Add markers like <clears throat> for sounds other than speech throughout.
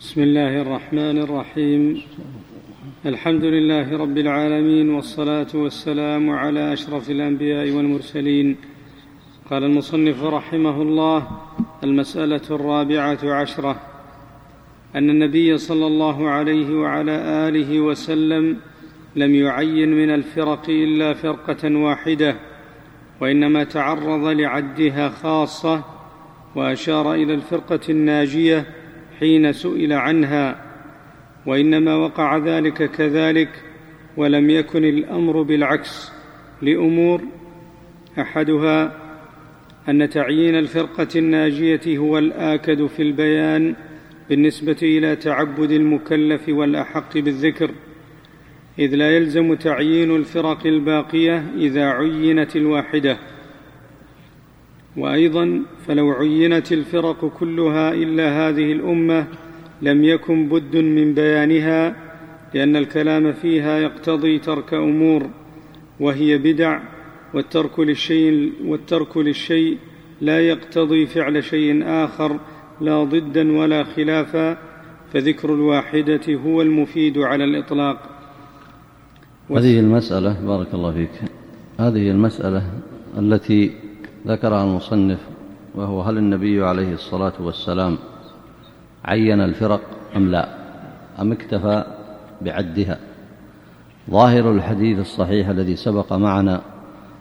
بسم الله الرحمن الرحيم. الحمد لله رب العالمين والصلاة والسلام على أشرف الأنبياء والمرسلين. قال المصنف رحمه الله المسألة الرابعة عشرة. أن النبي صلى الله عليه وعلى آله وسلم لم يعين من الفرق إلا فرقة واحدة وإنما تعرض لعدها خاصة وأشار إلى الفرقة الناجية حين سئل عنها وإنما وقع ذلك كذلك ولم يكن الأمر بالعكس. لأمور أحدها أن تعيين الفرقة الناجية هو الآكد في البيان بالنسبة إلى تعبد المكلف والأحق بالذكر إذ لا يلزم تعيين الفرق الباقية إذا عينت الواحدة. وأيضا فلو عينت الفرق كلها إلا هذه الأمة لم يكن بد من بيانها لأن الكلام فيها يقتضي ترك أمور وهي بدع والترك للشيء والترك للشيء لا يقتضي فعل شيء آخر لا ضدا ولا خلافا فذكر الواحدة هو المفيد على الإطلاق. هذه المسألة بارك الله فيك هذه المسألة التي ذكرها المصنف وهو هل النبي عليه الصلاة والسلام عين الفرق أم لا؟ أم اكتفى بعدها؟ ظاهر الحديث الصحيح الذي سبق معنا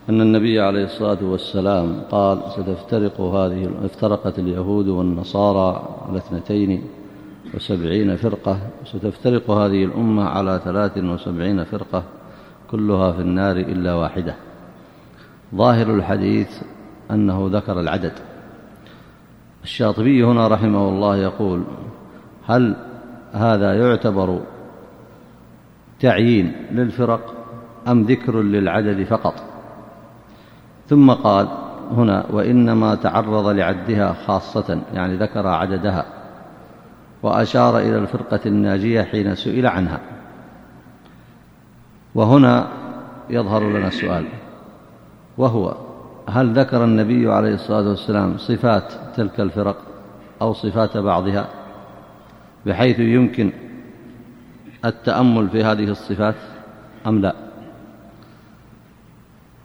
أن النبي عليه الصلاة والسلام قال ستفترق هذه افترقت اليهود والنصارى على اثنتين وسبعين فرقة ستفترق هذه الأمة على ثلاث وسبعين فرقة كلها في النار إلا واحدة. ظاهر الحديث أنه ذكر العدد. الشاطبي هنا رحمه الله يقول هل هذا يعتبر تعيين للفرق أم ذكر للعدد فقط؟ ثم قال هنا وإنما تعرض لعدها خاصة يعني ذكر عددها وأشار إلى الفرقة الناجية حين سئل عنها. وهنا يظهر لنا السؤال وهو هل ذكر النبي عليه الصلاة والسلام صفات تلك الفرق أو صفات بعضها بحيث يمكن التأمل في هذه الصفات أم لا؟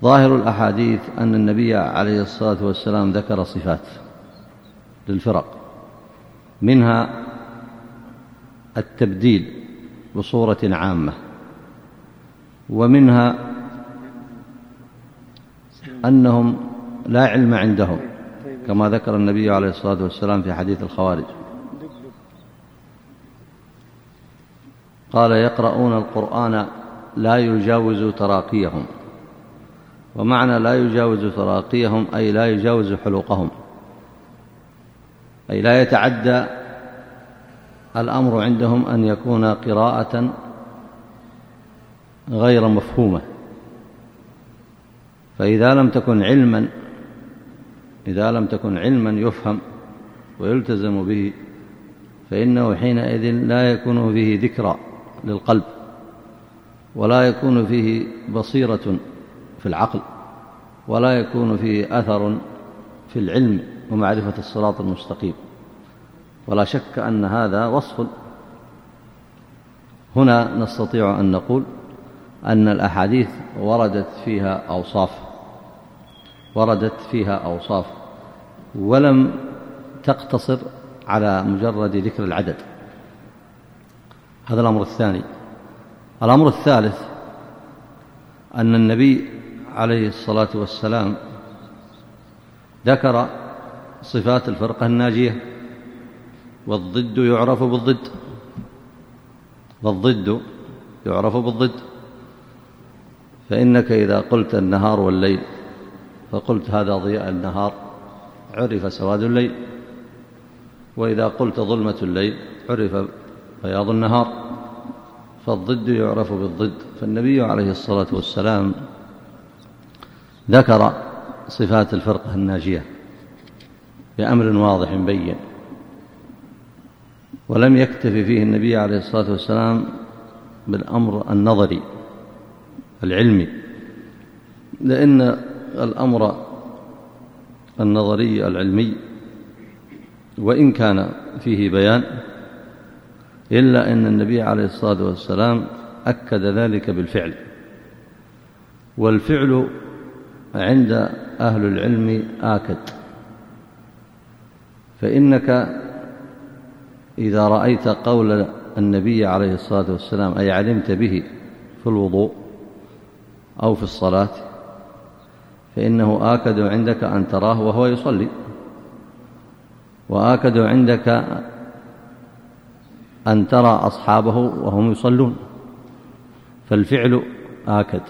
ظاهر الأحاديث أن النبي عليه الصلاة والسلام ذكر صفات للفرق منها التبديل بصورة عامة ومنها أنهم لا علم عندهم كما ذكر النبي عليه الصلاة والسلام في حديث الخوارج. قال يقرؤون القرآن لا يجاوز تراقيهم. ومعنى لا يجاوز تراقيهم أي لا يجاوز حلوقهم أي لا يتعدى الأمر عندهم أن يكون قراءة غير مفهومة. فإذا لم تكن علما إذا لم تكن علما يفهم ويلتزم به فإنه حينئذ لا يكون فيه ذكرى للقلب ولا يكون فيه بصيرة في العقل ولا يكون فيه أثر في العلم ومعرفة الصراط المستقيم. ولا شك أن هذا وصف. هنا نستطيع أن نقول أن الأحاديث وردت فيها أوصاف. وردت فيها أوصاف ولم تقتصر على مجرد ذكر العدد. هذا الأمر الثاني. الأمر الثالث أن النبي عليه الصلاة والسلام ذكر صفات الفرقة الناجية والضد يعرف بالضد والضد يعرف بالضد. فإنك إذا قلت النهار والليل فقلت هذا ضياء النهار عرف سواد الليل. وإذا قلت ظلمة الليل عرف بياض النهار. فالضد يعرف بالضد. فالنبي عليه الصلاة والسلام ذكر صفات الفرقة الناجية بأمر واضح بين. ولم يكتفي فيه النبي عليه الصلاة والسلام بالأمر النظري العلمي. لأن الأمر النظري العلمي وإن كان فيه بيان إلا أن النبي عليه الصلاة والسلام أكد ذلك بالفعل. والفعل عند أهل العلم آكد. فإنك إذا رأيت قول النبي عليه الصلاة والسلام أي علمت به في الوضوء أو في الصلاة فإنه آكد عندك أن تراه وهو يصلي. وآكد عندك أن ترى أصحابه وهم يصلون. فالفعل آكد.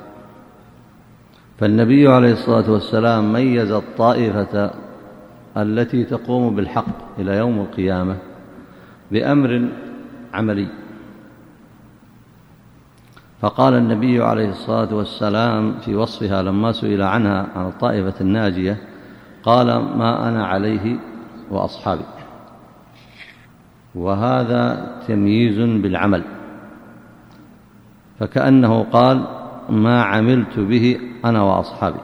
فالنبي عليه الصلاة والسلام ميز الطائفة التي تقوم بالحق إلى يوم القيامة بأمر عملي. فقال النبي عليه الصلاة والسلام في وصفها لما سئل عنها عن الطائفة الناجية قال ما أنا عليه وأصحابي. وهذا تمييز بالعمل. فكأنه قال ما عملت به أنا وأصحابي.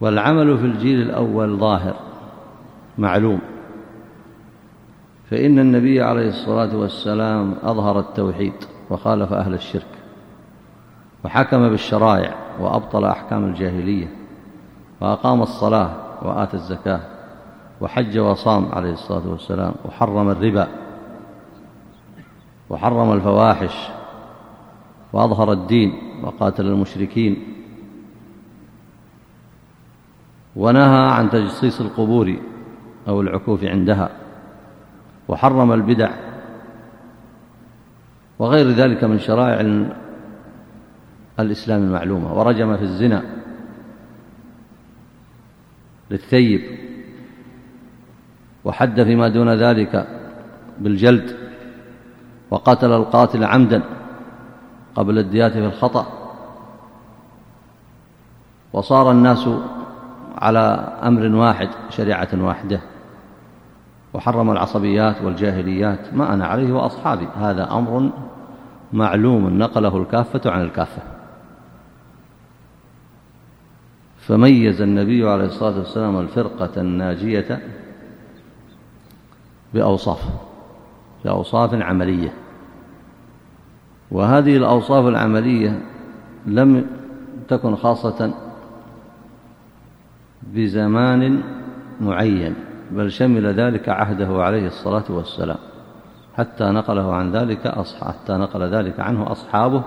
والعمل في الجيل الأول ظاهر معلوم. فإن النبي عليه الصلاة والسلام أظهر التوحيد. وخالف أهل الشرك وحكم بالشرائع وأبطل أحكام الجاهلية وأقام الصلاة وآتى الزكاة وحج وصام عليه الصلاة والسلام وحرم الربا وحرم الفواحش وأظهر الدين وقاتل المشركين ونهى عن تجصيص القبور أو العكوف عندها وحرم البدع وغير ذلك من شرائع الإسلام المعلومة ورجم في الزنا للثيب وحد فيما دون ذلك بالجلد وقتل القاتل عمدا قبل الديات في الخطأ وصار الناس على أمر واحد شريعة واحدة. وحرم العصبيات والجاهليات ما أنا عليه وأصحابي. هذا أمر معلوم نقله الكافة عن الكافة. فميز النبي عليه الصلاة والسلام الفرقة الناجية بأوصاف بأوصاف عملية. وهذه الأوصاف العملية لم تكن خاصة بزمان معين. بل شمل ذلك عهده عليه الصلاة والسلام. حتى نقله عن ذلك أصحاب حتى نقل ذلك عنه أصحابه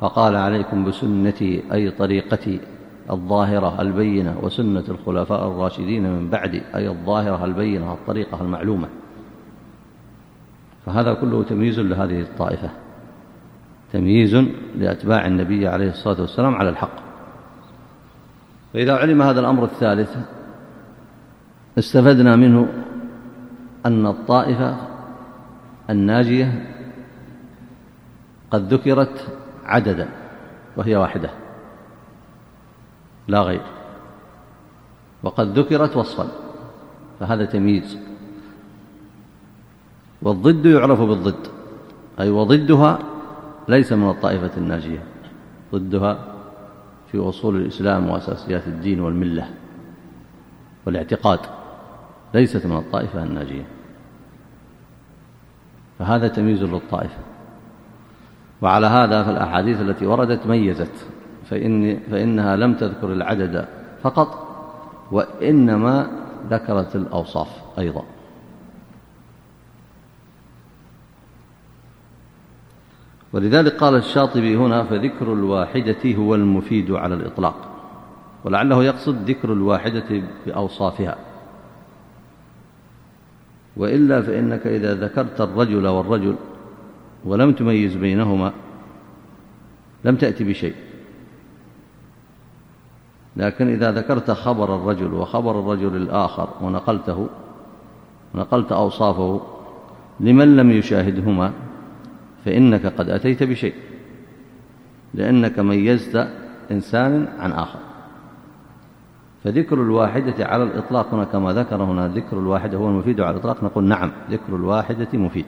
فقال عليكم بسنتي أي طريقتي الظاهرة البينة وسنة الخلفاء الراشدين من بعد أي الظاهرة البينة الطريقة المعلومة. فهذا كله تمييز لهذه الطائفة. تمييز لأتباع النبي عليه الصلاة والسلام على الحق. فإذا علم هذا الأمر الثالث استفدنا منه أن الطائفة الناجية قد ذكرت عددا وهي واحدة لا غير. وقد ذكرت وصفا فهذا تمييز. والضد يعرف بالضد أي وضدها ليس من الطائفة الناجية ضدها في أصول الإسلام وأساسيات الدين والملة والإعتقاد. ليست من الطائفة الناجية. فهذا تمييز للطائفة. وعلى هذا فالأحاديث التي وردت ميزت فإن فإنها لم تذكر العدد فقط وإنما ذكرت الأوصاف أيضا. ولذلك قال الشاطبي هنا فذكر الواحدة هو المفيد على الإطلاق ولعله يقصد ذكر الواحدة بأوصافها. وإلا فإنك إذا ذكرت الرجل والرجل ولم تميز بينهما لم تأتي بشيء. لكن إذا ذكرت خبر الرجل وخبر الرجل الآخر ونقلته ونقلت أوصافه لمن لم يشاهدهما فإنك قد أتيت بشيء لأنك ميزت إنسان عن آخر. فذكر الواحدة على الإطلاق هنا كما ذكر هنا ذكر الواحدة هو المفيد على الإطلاق نقول نعم ذكر الواحدة مفيد.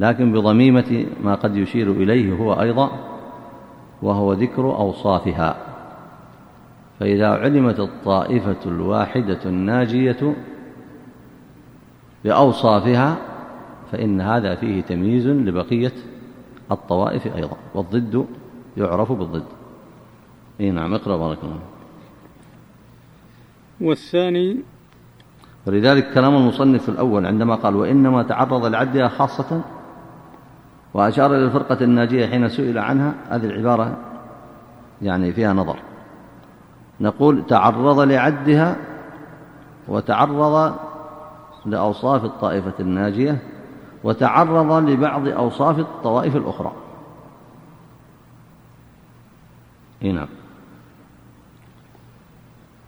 لكن بضميمة ما قد يشير إليه هو أيضا وهو ذكر أوصافها. فإذا علمت الطائفة الواحدة الناجية بأوصافها فإن هذا فيه تمييز لبقية الطوائف أيضا والضد يعرف بالضد. اي نعم اقرأ بارك الله والثاني ولذلك كلام المصنف الأول عندما قال وإنما تعرض لعدها خاصة وأشار إلى الفرقة الناجية حين سئل عنها هذه العبارة يعني فيها نظر. نقول تعرض لعدها وتعرض لأوصاف الطائفة الناجية وتعرض لبعض أوصاف الطوائف الأخرى. نعم.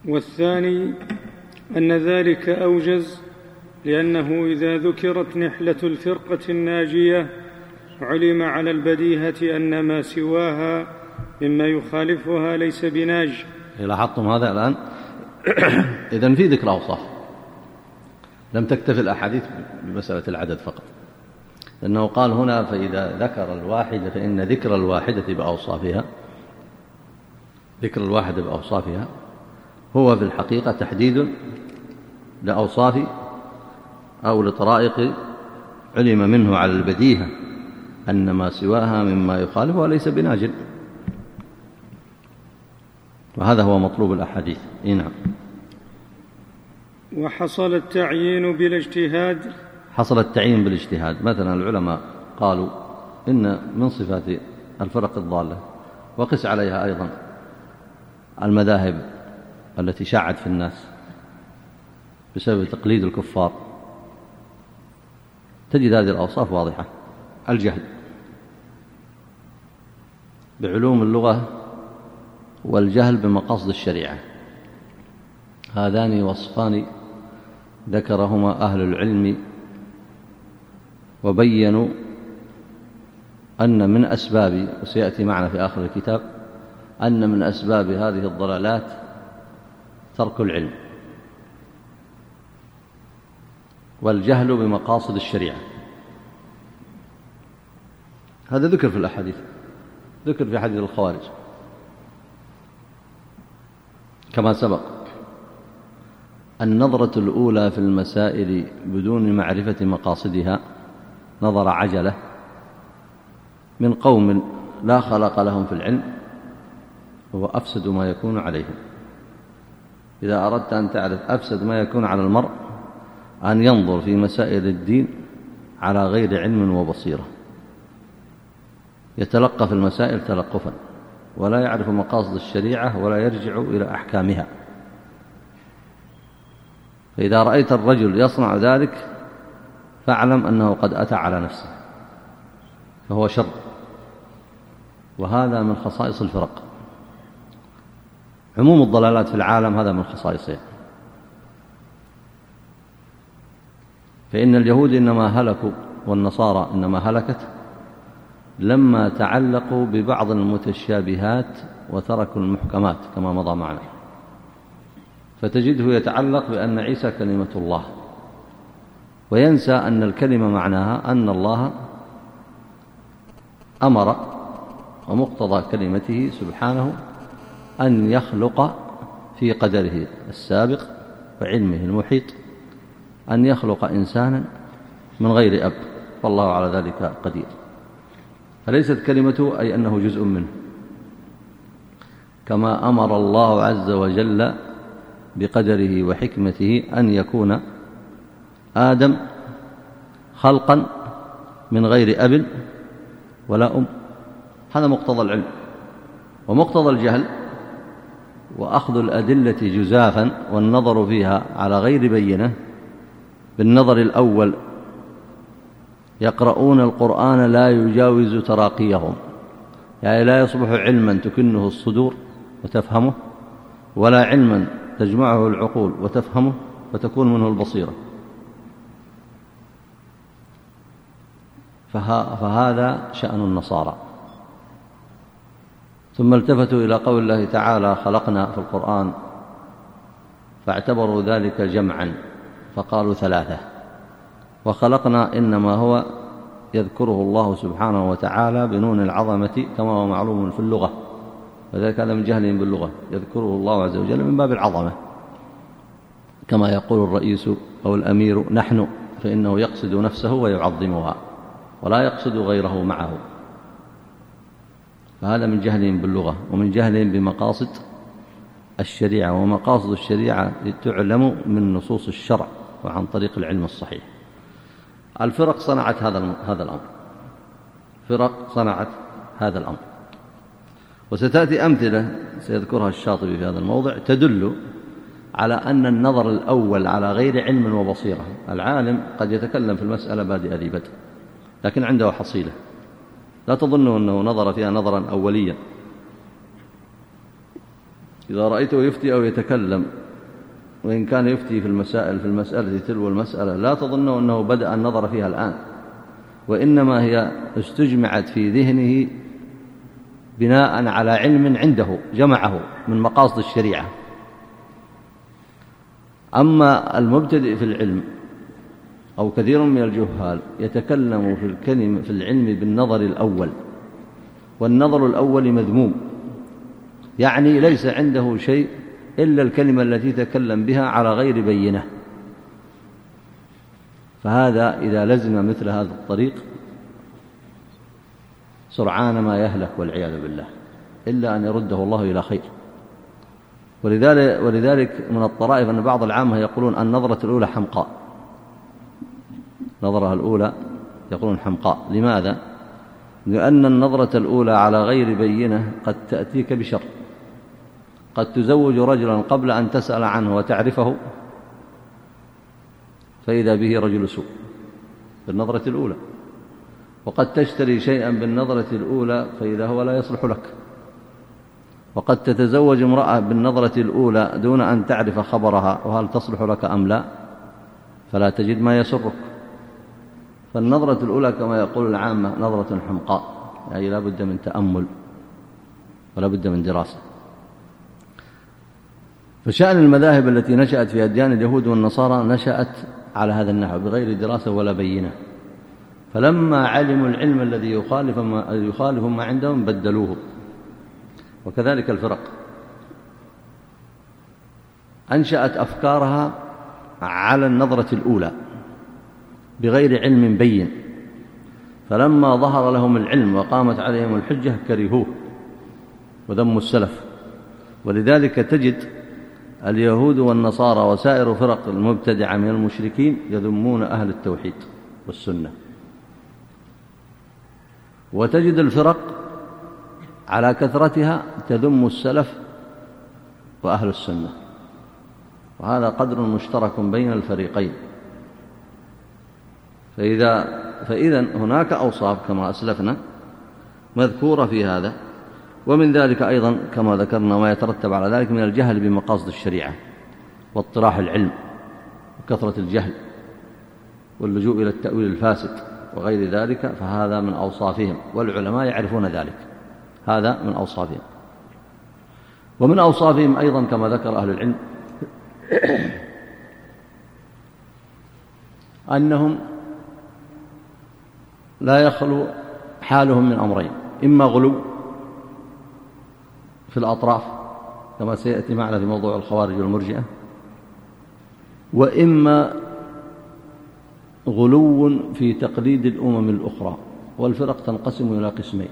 والثاني أن ذلك أوجز لأنه إذا ذكرت نحلة الفرقة الناجية علم على البديهة أن ما سواها مما يخالفها ليس بناج. لاحظتم هذا الآن؟ <coughs> إذن في ذكر أوصاف. لم تكتفي الأحاديث بمسألة العدد فقط. لأنه قال هنا فإذا ذكر الواحدة فإن ذكر الواحدة بأوصافها ذكر الواحدة بأوصافها هو في الحقيقة تحديد لأوصاف أو لطرائق علم منه على البديهة أن ما سواها مما يخالفها ليس بناجل. وهذا هو مطلوب الأحاديث. نعم. وحصل التعيين بالاجتهاد؟ حصل التعيين بالاجتهاد. مثلا العلماء قالوا إن من صفات الفرق الضالة وقس عليها أيضا المذاهب التي شاعت في الناس بسبب تقليد الكفار. تجد هذه الأوصاف واضحة. الجهل بعلوم اللغة والجهل بمقاصد الشريعة. هذان وصفان ذكرهما أهل العلم وبينوا أن من أسباب وسيأتي معنا في آخر الكتاب أن من أسباب هذه الضلالات ترك العلم. والجهل بمقاصد الشريعة. هذا ذكر في الأحاديث. ذكر في حديث الخوارج. كما سبق. النظرة الأولى في المسائل بدون معرفة مقاصدها نظر عجلة من قوم لا خلق لهم في العلم هو أفسد ما يكون عليهم. إذا أردت أن تعرف أفسد ما يكون على المرء أن ينظر في مسائل الدين على غير علم وبصيرة. يتلقى في المسائل تلقفا ولا يعرف مقاصد الشريعة ولا يرجع إلى أحكامها. فإذا رأيت الرجل يصنع ذلك فاعلم أنه قد أتى على نفسه فهو شر. وهذا من خصائص الفرق. عموم الضلالات في العالم هذا من خصائصها فإن اليهود إنما هلكوا والنصارى إنما هلكت لما تعلقوا ببعض المتشابهات وتركوا المحكمات كما مضى معنا. فتجده يتعلق بأن عيسى كلمة الله. وينسى أن الكلمة معناها أن الله أمر ومقتضى كلمته سبحانه أن يخلق في قدره السابق وعلمه المحيط أن يخلق إنسانا من غير أب والله على ذلك قدير. فليست كلمته أي أنه جزء منه؟ كما أمر الله عز وجل بقدره وحكمته أن يكون آدم خلقا من غير أب ولا أم. هذا مقتضى العلم. ومقتضى الجهل وأخذ الأدلة جزافا والنظر فيها على غير بينة. بالنظر الأول يقرؤون القرآن لا يجاوز تراقيهم. يعني لا يصبح علما تكنه الصدور وتفهمه ولا علما تجمعه العقول وتفهمه فتكون منه البصيرة. فهذا شأن النصارى. ثم التفتوا إلى قول الله تعالى خلقنا في القرآن فاعتبروا ذلك جمعا فقالوا ثلاثة وخلقنا إنما هو يذكره الله سبحانه وتعالى بنون العظمة كما هو معلوم في اللغة وذلك هذا من جهلهم باللغة يذكره الله عز وجل من باب العظمة كما يقول الرئيس أو الأمير نحن فإنه يقصد نفسه ويعظمها ولا يقصد غيره معه فهذا من جهلهم باللغة ومن جهلهم بمقاصد الشريعة ومقاصد الشريعة تعلم من نصوص الشرع وعن طريق العلم الصحيح. الفرق صنعت هذا هذا الأمر. فرق صنعت هذا الأمر. وستأتي أمثلة سيذكرها الشاطبي في هذا الموضع تدل على أن النظر الأول على غير علم وبصيرة. العالم قد يتكلم في المسألة بادئ ذي بدء لكن عنده حصيلة. لا تظنوا أنه نظر فيها نظرا أوليا. إذا رأيته يفتي أو يتكلم وإن كان يفتي في المسائل في المسألة تلو المسألة لا تظنوا أنه بدأ النظر فيها الآن. وإنما هي استجمعت في ذهنه بناء على علم عنده جمعه من مقاصد الشريعة. أما المبتدئ في العلم أو كثير من الجهال يتكلم في الكلمة في العلم بالنظر الأول. والنظر الأول مذموم. يعني ليس عنده شيء إلا الكلمة التي تكلم بها على غير بينة. فهذا إذا لزم مثل هذا الطريق سرعان ما يهلك والعياذ بالله. إلا أن يرده الله إلى خير. ولذلك, ولذلك من الطرائف أن بعض العامة يقولون النظرة الأولى حمقاء. نظرها الأولى يقولون حمقاء. لماذا؟ لأن النظرة الأولى على غير بينة قد تأتيك بشر. قد تزوج رجلا قبل أن تسأل عنه وتعرفه فإذا به رجل سوء. بالنظرة الأولى. وقد تشتري شيئا بالنظرة الأولى فإذا هو لا يصلح لك. وقد تتزوج امرأة بالنظرة الأولى دون أن تعرف خبرها وهل تصلح لك أم لا؟ فلا تجد ما يسرك. فالنظرة الأولى كما يقول العامة نظرة حمقاء يعني لا بد من تأمل ولا بد من دراسة. فشأن المذاهب التي نشأت في أديان اليهود والنصارى نشأت على هذا النحو بغير دراسة ولا بينة. فلما علموا العلم الذي يخالف ما, يخالف ما عندهم بدلوه. وكذلك الفرق. أنشأت أفكارها على النظرة الأولى. بغير علم بين. فلما ظهر لهم العلم وقامت عليهم الحجة كرهوه وذموا السلف. ولذلك تجد اليهود والنصارى وسائر فرق المبتدعة من المشركين يذمون أهل التوحيد والسنة. وتجد الفرق على كثرتها تذم السلف وأهل السنة. وهذا قدر مشترك بين الفريقين. فإذا فإذا هناك أوصاف كما أسلفنا مذكورة في هذا ومن ذلك أيضا كما ذكرنا ما يترتب على ذلك من الجهل بمقاصد الشريعة واطراح العلم وكثرة الجهل واللجوء إلى التأويل الفاسد وغير ذلك فهذا من أوصافهم والعلماء يعرفون ذلك. هذا من أوصافهم. ومن أوصافهم أيضا كما ذكر أهل العلم أنهم لا يخلو حالهم من أمرين إما غلو في الأطراف كما سيأتي معنا في موضوع الخوارج والمرجئة وإما غلو في تقليد الأمم الأخرى والفرق تنقسم إلى قسمين.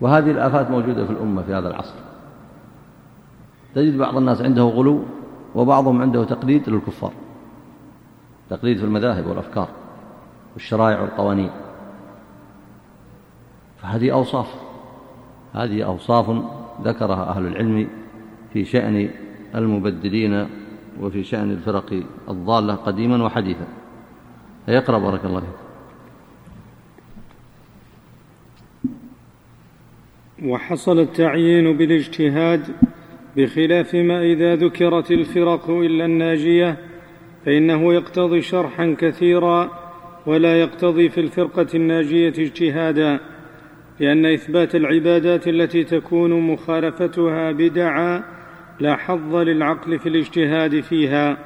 وهذه الآفات موجودة في الأمة في هذا العصر. تجد بعض الناس عنده غلو وبعضهم عنده تقليد للكفار تقليد في المذاهب والأفكار. والشرائع والقوانين. فهذه أوصاف. هذه أوصاف ذكرها أهل العلم في شأن المبدلين وفي شأن الفرق الضالة قديما وحديثا. يقرأ بارك الله فيك. وحصل التعيين بالاجتهاد بخلاف ما إذا ذكرت الفرق إلا الناجية فإنه يقتضي شرحا كثيرا ولا يقتضي في الفرقة الناجية اجتهادا لأن إثبات العبادات التي تكون مخالفتها بدعا لا حظ للعقل في الاجتهاد فيها.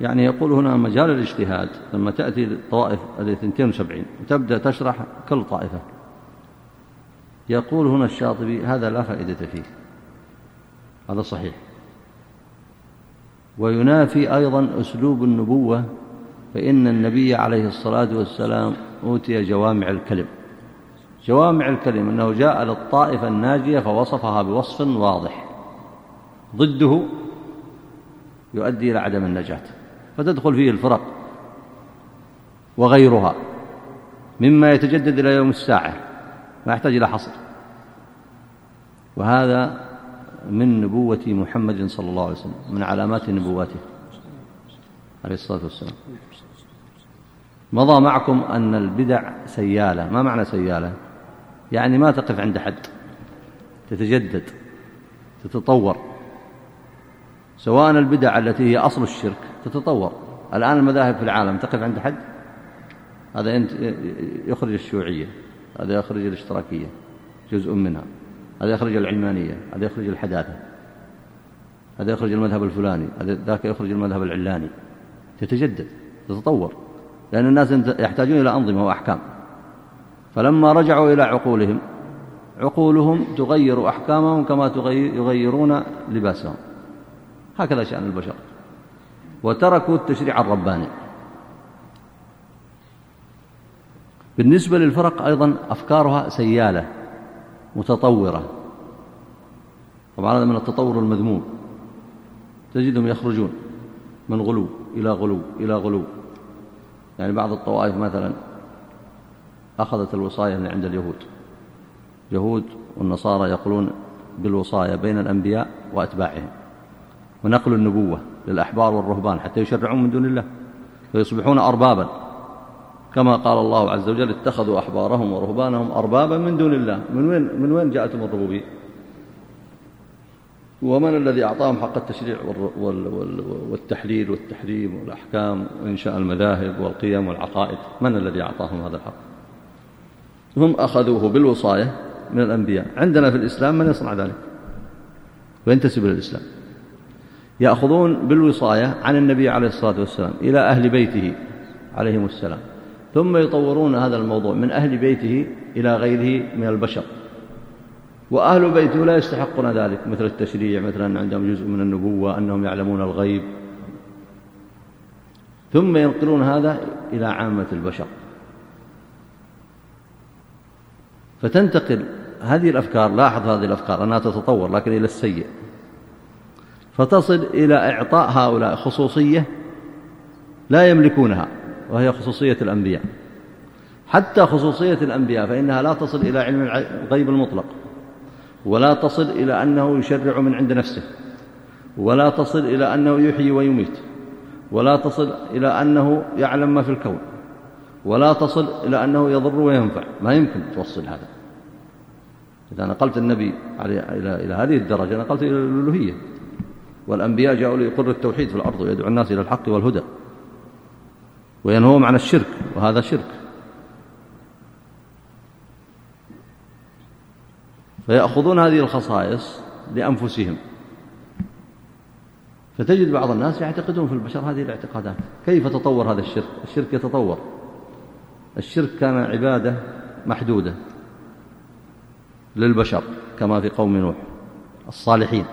يعني يقول هنا مجال الاجتهاد لما تأتي الطوائف الاثنتين وسبعين وتبدأ تشرح كل طائفة. يقول هنا الشاطبي هذا لا فائدة فيه. هذا صحيح. وينافي أيضا أسلوب النبوة فإن النبي عليه الصلاة والسلام أوتي جوامع الكلم. جوامع الكلم أنه جاء للطائفة الناجية فوصفها بوصف واضح. ضده يؤدي إلى عدم النجاة. فتدخل فيه الفرق وغيرها مما يتجدد إلى يوم الساعة ما يحتاج إلى حصر. وهذا من نبوة محمد صلى الله عليه وسلم من علامات نبواته عليه الصلاة والسلام. مضى معكم أن البدع سيالة. ما معنى سيالة؟ يعني ما تقف عند حد. تتجدد. تتطور. سواء البدع التي هي أصل الشرك تتطور. الآن المذاهب في العالم تقف عند حد؟ هذا يخرج الشيوعية. هذا يخرج الاشتراكية. جزء منها. هذا يخرج العلمانية. هذا يخرج الحداثة. هذا يخرج المذهب الفلاني. هذا ذاك يخرج المذهب العلاني. تتجدد تتطور لأن الناس يحتاجون إلى أنظمة وأحكام. فلما رجعوا إلى عقولهم عقولهم تغير أحكامهم كما يغيرون لباسهم. هكذا شأن البشر. وتركوا التشريع الرباني. بالنسبة للفرق أيضا أفكارها سيالة متطورة. طبعا هذا من التطور المذموم. تجدهم يخرجون من غلو. إلى غلو إلى غلو. يعني بعض الطوائف مثلا أخذت الوصاية من عند اليهود. يهود والنصارى يقولون بالوصاية بين الأنبياء وأتباعهم. ونقل النبوة للأحبار والرهبان حتى يشرعون من دون الله. فيصبحون أربابا. كما قال الله عز وجل اتخذوا أحبارهم ورهبانهم أربابا من دون الله. من وين, من وين جاءتهم الربوبية؟ ومن الذي أعطاهم حق التشريع والتحليل والتحريم والأحكام وإنشاء المذاهب والقيم والعقائد؟ من الذي أعطاهم هذا الحق؟ هم أخذوه بالوصاية من الأنبياء. عندنا في الإسلام من يصنع ذلك؟ وينتسب للإسلام يأخذون بالوصاية عن النبي عليه الصلاة والسلام إلى أهل بيته عليهم السلام ثم يطورون هذا الموضوع من أهل بيته إلى غيره من البشر. وأهل بيته لا يستحقون ذلك مثل التشريع مثل أن عندهم جزء من النبوة أنهم يعلمون الغيب. ثم ينقلون هذا إلى عامة البشر. فتنتقل هذه الأفكار لاحظ هذه الأفكار أنها تتطور لكن إلى السيء. فتصل إلى إعطاء هؤلاء خصوصية لا يملكونها وهي خصوصية الأنبياء. حتى خصوصية الأنبياء فإنها لا تصل إلى علم الغيب المطلق. ولا تصل إلى أنه يشرع من عند نفسه ولا تصل إلى أنه يحيي ويميت ولا تصل إلى أنه يعلم ما في الكون ولا تصل إلى أنه يضر وينفع. ما يمكن توصل هذا. إذا نقلت النبي إلى هذه الدرجة نقلت إلى الألوهية. والأنبياء جاءوا ليقر التوحيد في الأرض ويدعو الناس إلى الحق والهدى وينهوهم عن الشرك وهذا شرك. فيأخذون هذه الخصائص لأنفسهم. فتجد بعض الناس يعتقدون في البشر هذه الاعتقادات. كيف تطور هذا الشرك؟ الشرك يتطور. الشرك كان عبادة محدودة للبشر كما في قوم نوح الصالحين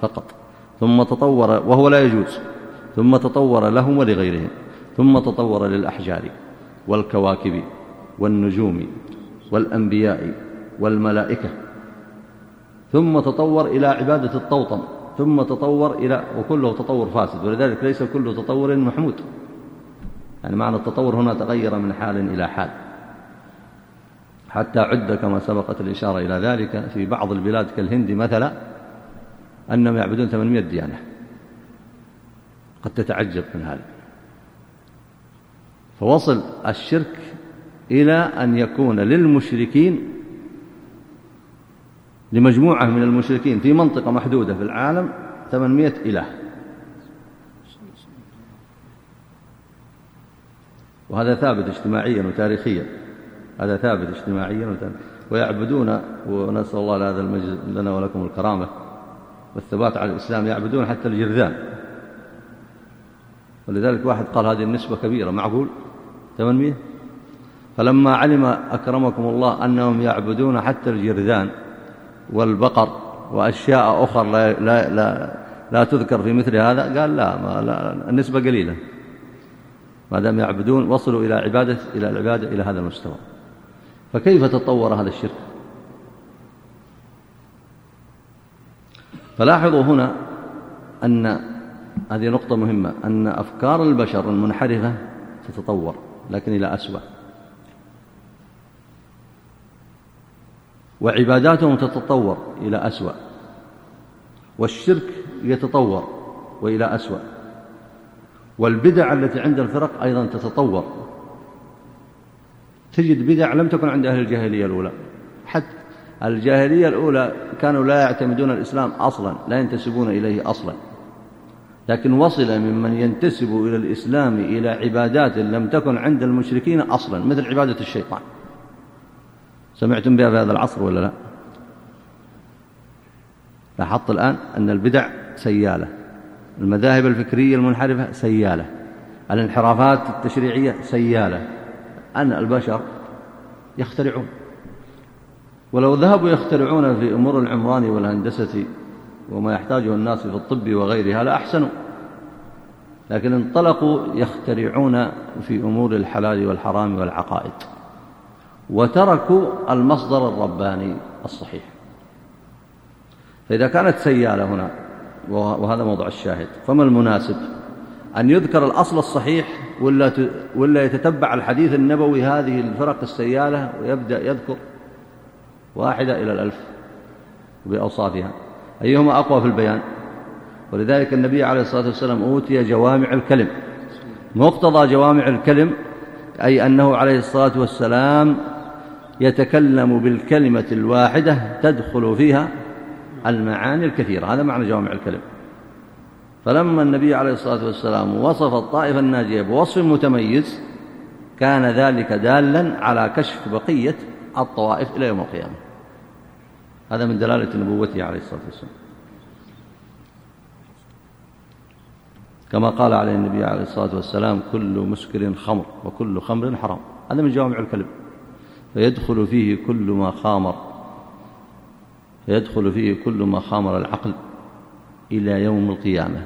فقط. ثم تطور وهو لا يجوز. ثم تطور لهم ولغيرهم. ثم تطور للأحجار والكواكب والنجوم والأنبياء والملائكة. ثم تطور إلى عبادة الطوطم ثم تطور إلى وكله تطور فاسد ولذلك ليس كل تطور محمود. يعني معنى التطور هنا تغير من حال إلى حال. حتى عد كما سبقت الإشارة إلى ذلك في بعض البلاد كالهند مثلا أنهم يعبدون 800 ديانة. قد تتعجب من هذا. فوصل الشرك إلى أن يكون للمشركين لمجموعة من المشركين في منطقة محدودة في العالم 800 إله. وهذا ثابت اجتماعيا وتاريخيا. هذا ثابت اجتماعيا ويعبدون ونسأل الله لهذا المجلس لنا ولكم الكرامة والثبات على الإسلام يعبدون حتى الجرذان. ولذلك واحد قال هذه النسبة كبيرة معقول؟ 800 فلما علم أكرمكم الله أنهم يعبدون حتى الجرذان والبقر وأشياء أخرى لا, لا, لا, لا تذكر في مثل هذا؟ قال لا, ما لا النسبة قليلة. ما دام يعبدون وصلوا إلى عبادة إلى العبادة إلى هذا المستوى. فكيف تطور هذا الشرك؟ فلاحظوا هنا أن هذه نقطة مهمة أن أفكار البشر المنحرفة تتطور لكن إلى أسوأ. وعباداتهم تتطور إلى أسوأ والشرك يتطور وإلى أسوأ والبدع التي عند الفرق أيضا تتطور. تجد بدع لم تكن عند أهل الجاهلية الأولى حتى الجاهلية الأولى كانوا لا يعتمدون الإسلام أصلا لا ينتسبون إليه أصلا. لكن وصل ممن ينتسب إلى الإسلام إلى عبادات لم تكن عند المشركين أصلا مثل عبادة الشيطان. سمعتم بها في هذا العصر ولا لا؟ لاحظت الآن أن البدع سيالة المذاهب الفكرية المنحرفة سيالة الانحرافات التشريعية سيالة. أن البشر يخترعون. ولو ذهبوا يخترعون في أمور العمران والهندسة وما يحتاجه الناس في الطب وغيرها لأحسنوا. لكن انطلقوا يخترعون في أمور الحلال والحرام والعقائد. وتركوا المصدر الرباني الصحيح. فإذا كانت سيالة هنا وهذا موضوع الشاهد فما المناسب؟ أن يذكر الأصل الصحيح ولا, ولا يتتبع الحديث النبوي هذه الفرق السيالة ويبدأ يذكر واحدة إلى الألف بأوصافها. أيهما أقوى في البيان؟ ولذلك النبي عليه الصلاة والسلام أوتي جوامع الكلم. مقتضى جوامع الكلم أي أنه عليه الصلاة والسلام يتكلم بالكلمة الواحدة تدخل فيها المعاني الكثيرة. هذا معنى جوامع الكلم. فلما النبي عليه الصلاة والسلام وصف الطائفة الناجية بوصف متميز كان ذلك دالا على كشف بقية الطوائف إلى يوم القيامة. هذا من دلالة نبوته عليه الصلاة والسلام. كما قال عليه النبي عليه الصلاة والسلام كل مسكر خمر وكل خمر حرام. هذا من جوامع الكلم. فيدخل فيه كل ما خامر فيدخل فيه كل ما خامر العقل إلى يوم القيامة.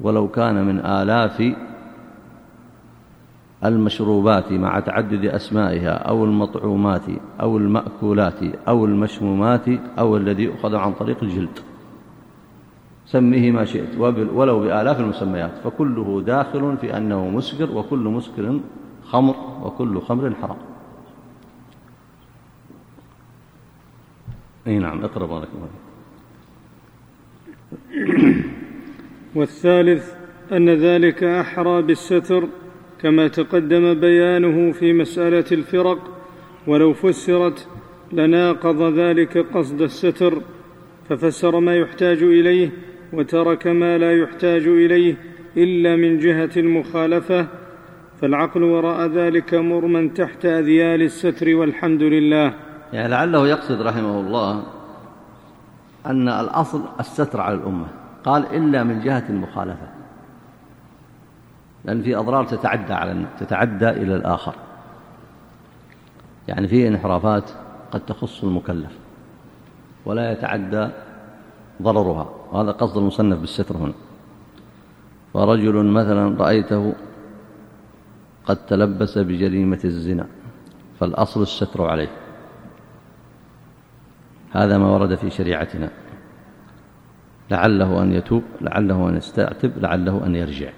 ولو كان من آلاف المشروبات مع تعدد أسمائها أو المطعومات أو المأكولات أو المشمومات أو الذي يؤخذ عن طريق الجلد سميه ما شئت. ولو بآلاف المسميات فكله داخل في أنه مسكر وكل مسكر خمر وكل خمر حرام. إي نعم اقرأ بارك الله <clears throat> والثالث أن ذلك أحرى بالستر كما تقدم بيانه في مسألة الفرق ولو فسرت لناقض ذلك قصد الستر ففسر ما يحتاج إليه وترك ما لا يحتاج إليه إلا من جهة المخالفة فالعقل وراء ذلك مرمى تحت أذيال الستر والحمد لله. يعني لعله يقصد رحمه الله أن الأصل الستر على الأمة. قال إلا من جهة المخالفة. لأن في أضرار تتعدى على تتعدى إلى الآخر. يعني في انحرافات قد تخص المكلف ولا يتعدى ضررها. وهذا قصد المصنف بالستر هنا. فرجل مثلا رأيته قد تلبس بجريمة الزنا فالأصل الستر عليه. هذا ما ورد في شريعتنا. لعله أن يتوب لعله أن يستعتب لعله أن يرجع.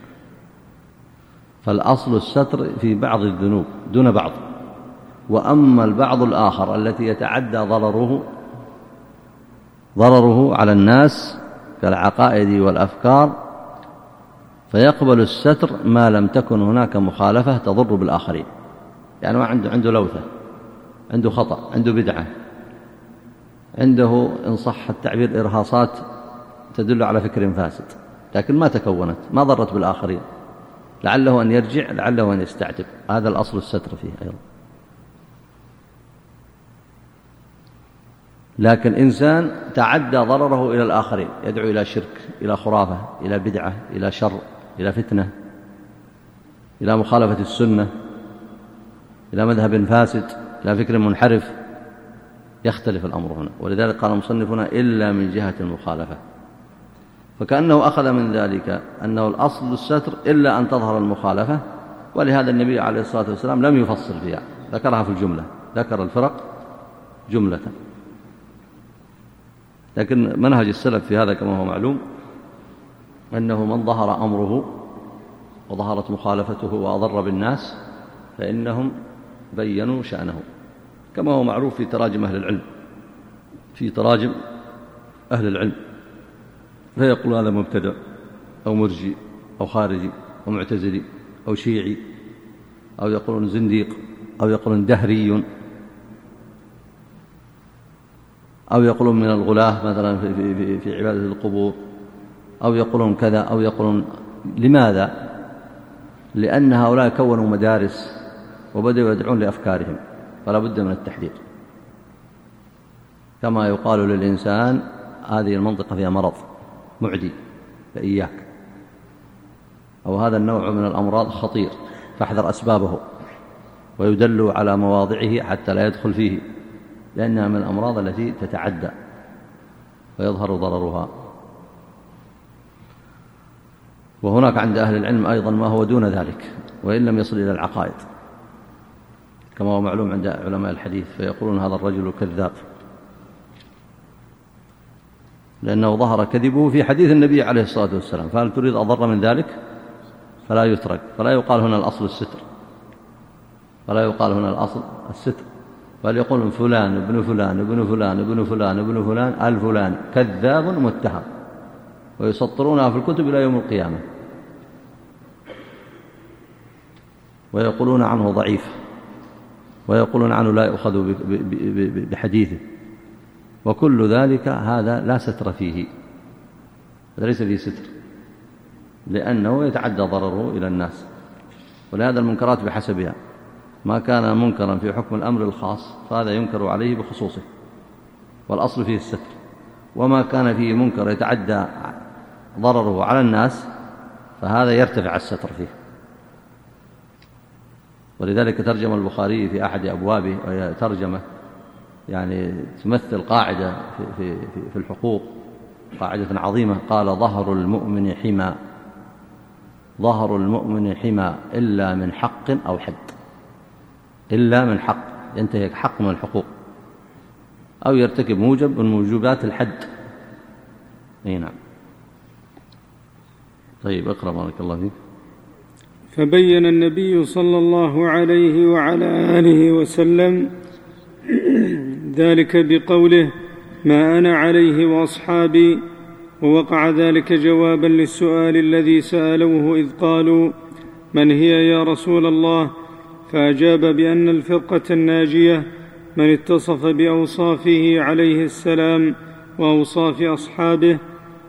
فالأصل الستر في بعض الذنوب دون بعض. وأما البعض الآخر التي يتعدى ضرره ضرره على الناس كالعقائد والأفكار فيقبل الستر ما لم تكن هناك مخالفة تضر بالآخرين. يعني ما عنده عنده لوثة عنده خطأ عنده بدعة. عنده إن صح التعبير إرهاصات تدل على فكر فاسد لكن ما تكونت ما ضرت بالآخرين. لعله أن يرجع لعله أن يستعتب. هذا الأصل الستر فيه أيضا. لكن إنسان تعدى ضرره إلى الآخرين يدعو إلى شرك إلى خرافة إلى بدعة إلى شر إلى فتنة إلى مخالفة السنة إلى مذهب فاسد إلى فكر منحرف. يختلف الأمر هنا. ولذلك قال مصنفنا إلا من جهة المخالفة. فكأنه أخذ من ذلك أنه الأصل الستر إلا أن تظهر المخالفة ولهذا النبي عليه الصلاة والسلام لم يفصل فيها. ذكرها في الجملة. ذكر الفرق جملة. لكن منهج السلف في هذا كما هو معلوم أنه من ظهر أمره وظهرت مخالفته وأضر بالناس فإنهم بينوا شأنه. كما هو معروف في تراجم أهل العلم. في تراجم أهل العلم. فيقول هذا مبتدع أو مرجي أو خارجي أو معتزلي أو شيعي أو يقولون زنديق أو يقولون دهري أو يقولون من الغلاة مثلا في, في, في عبادة القبور أو يقولون كذا أو يقولون لماذا؟ لأن هؤلاء كونوا مدارس وبدأوا يدعون لأفكارهم. فلا بد من التحذير. كما يقال للإنسان هذه المنطقة فيها مرض معدي فإياك. أو هذا النوع من الأمراض خطير فاحذر أسبابه ويدل على مواضعه حتى لا يدخل فيه لأنها من الأمراض التي تتعدى ويظهر ضررها. وهناك عند أهل العلم أيضا ما هو دون ذلك وإن لم يصل إلى العقائد. كما هو معلوم عند علماء الحديث فيقولون هذا الرجل كذاب. لأنه ظهر كذبه في حديث النبي عليه الصلاة والسلام. فهل تريد أضر من ذلك؟ فلا يترك. فلا يقال هنا الأصل الستر. فلا يقال هنا الأصل الستر. بل يقول فلان ابن فلان ابن فلان ابن فلان ابن فلان الفلان كذاب متهم. ويسطرونها في الكتب إلى يوم القيامة. ويقولون عنه ضعيف. ويقولون عنه لا يؤخذ بحديثه. وكل ذلك هذا لا ستر فيه. ليس فيه ستر. لأنه يتعدى ضرره إلى الناس. ولهذا المنكرات بحسبها. ما كان منكرا في حكم الأمر الخاص فهذا ينكر عليه بخصوصه. والأصل فيه الستر. وما كان فيه منكر يتعدى ضرره على الناس فهذا يرتفع الستر فيه. ولذلك ترجم البخاري في أحد أبوابه وهي ترجمة يعني تمثل قاعدة في, في, في الحقوق قاعدة عظيمة قال ظهر المؤمن حمى ظهر المؤمن حمى إلا من حق أو حد إلا من حق ينتهي حق من الحقوق أو يرتكب موجب من موجبات الحد. أي نعم. طيب اقرأ بارك الله فيك. فبين النبي صلى الله عليه وعلى آله وسلم ذلك بقوله ما أنا عليه وأصحابي ووقع ذلك جوابا للسؤال الذي سألوه إذ قالوا من هي يا رسول الله؟ فأجاب بأن الفرقة الناجية من اتصف بأوصافه عليه السلام وأوصاف أصحابه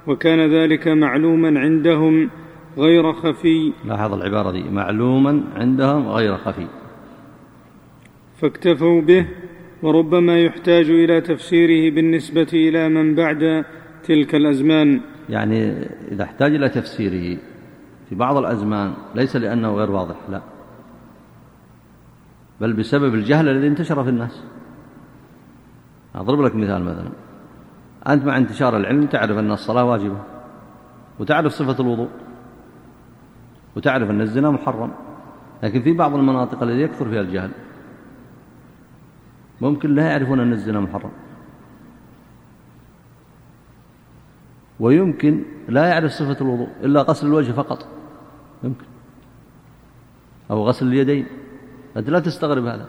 وكان ذلك معلوما عندهم غير خفي. لاحظ العبارة دي. معلوما عندهم غير خفي. فاكتفوا به وربما يحتاج إلى تفسيره بالنسبة إلى من بعد تلك الأزمان. يعني إذا احتاج إلى تفسيره في بعض الأزمان ليس لأنه غير واضح لا. بل بسبب الجهل الذي انتشر في الناس. أضرب لك مثال مثلا. أنت مع انتشار العلم تعرف أن الصلاة واجبة وتعرف صفة الوضوء. وتعرف أن الزنا محرم. لكن في بعض المناطق التي يكثر فيها الجهل ممكن لا يعرفون أن الزنا محرم. ويمكن لا يعرف صفة الوضوء إلا غسل الوجه فقط. يمكن أو غسل اليدين. أنت لا تستغرب هذا.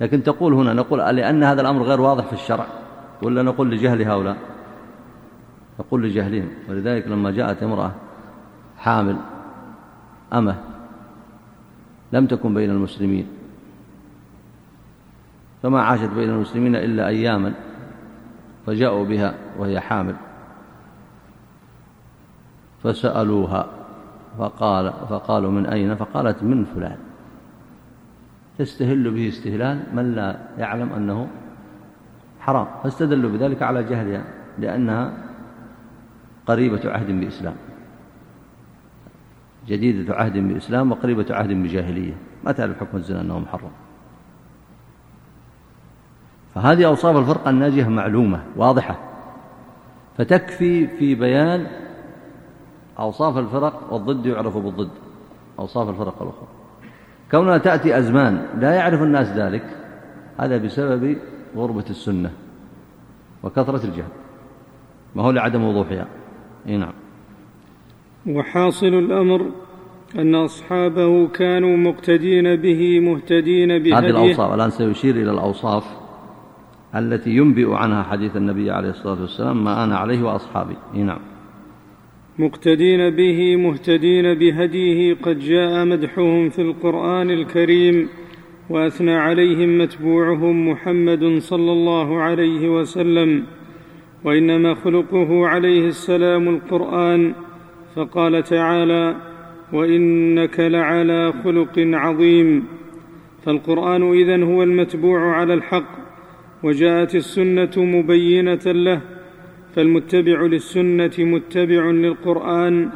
لكن تقول هنا نقول لأن هذا الأمر غير واضح في الشرع ولا نقول لجهل هؤلاء؟ نقول لجهلهم. ولذلك لما جاءت امرأة حامل أمة لم تكن بين المسلمين. فما عاشت بين المسلمين إلا أياما فجاءوا بها وهي حامل. فسألوها فقال فقالوا من أين؟ فقالت من فلان. تستهل به استهلال من لا يعلم أنه حرام فاستدلوا بذلك على جهلها لأنها قريبة عهد بإسلام. جديدة عهد بإسلام وقريبة عهد بجاهلية ما تعرف حكم الزنا أنه محرم. فهذه أوصاف الفرقة الناجية معلومة واضحة. فتكفي في بيان أوصاف الفرق والضد يعرف بالضد أوصاف الفرق الأخرى. كونها تأتي أزمان لا يعرف الناس ذلك. هذا بسبب غربة السنة وكثرة الجهل. ما هو لعدم وضوحها؟ إي نعم. وحاصل الأمر أن أصحابه كانوا مقتدين به مهتدين بهديه. هذه الأوصاف الآن سيشير إلى الأوصاف التي ينبئ عنها حديث النبي عليه الصلاة والسلام ما أنا عليه وأصحابي نعم. مقتدين به مهتدين بهديه قد جاء مدحهم في القرآن الكريم وأثنى عليهم متبوعهم محمد صلى الله عليه وسلم وإنما خلقه عليه السلام القرآن فقال تعالى وإنك لعلى خلق عظيم. فالقرآن إذن هو المتبوع على الحق وجاءت السنة مبينة له فالمتبع للسنة متبع للقرآن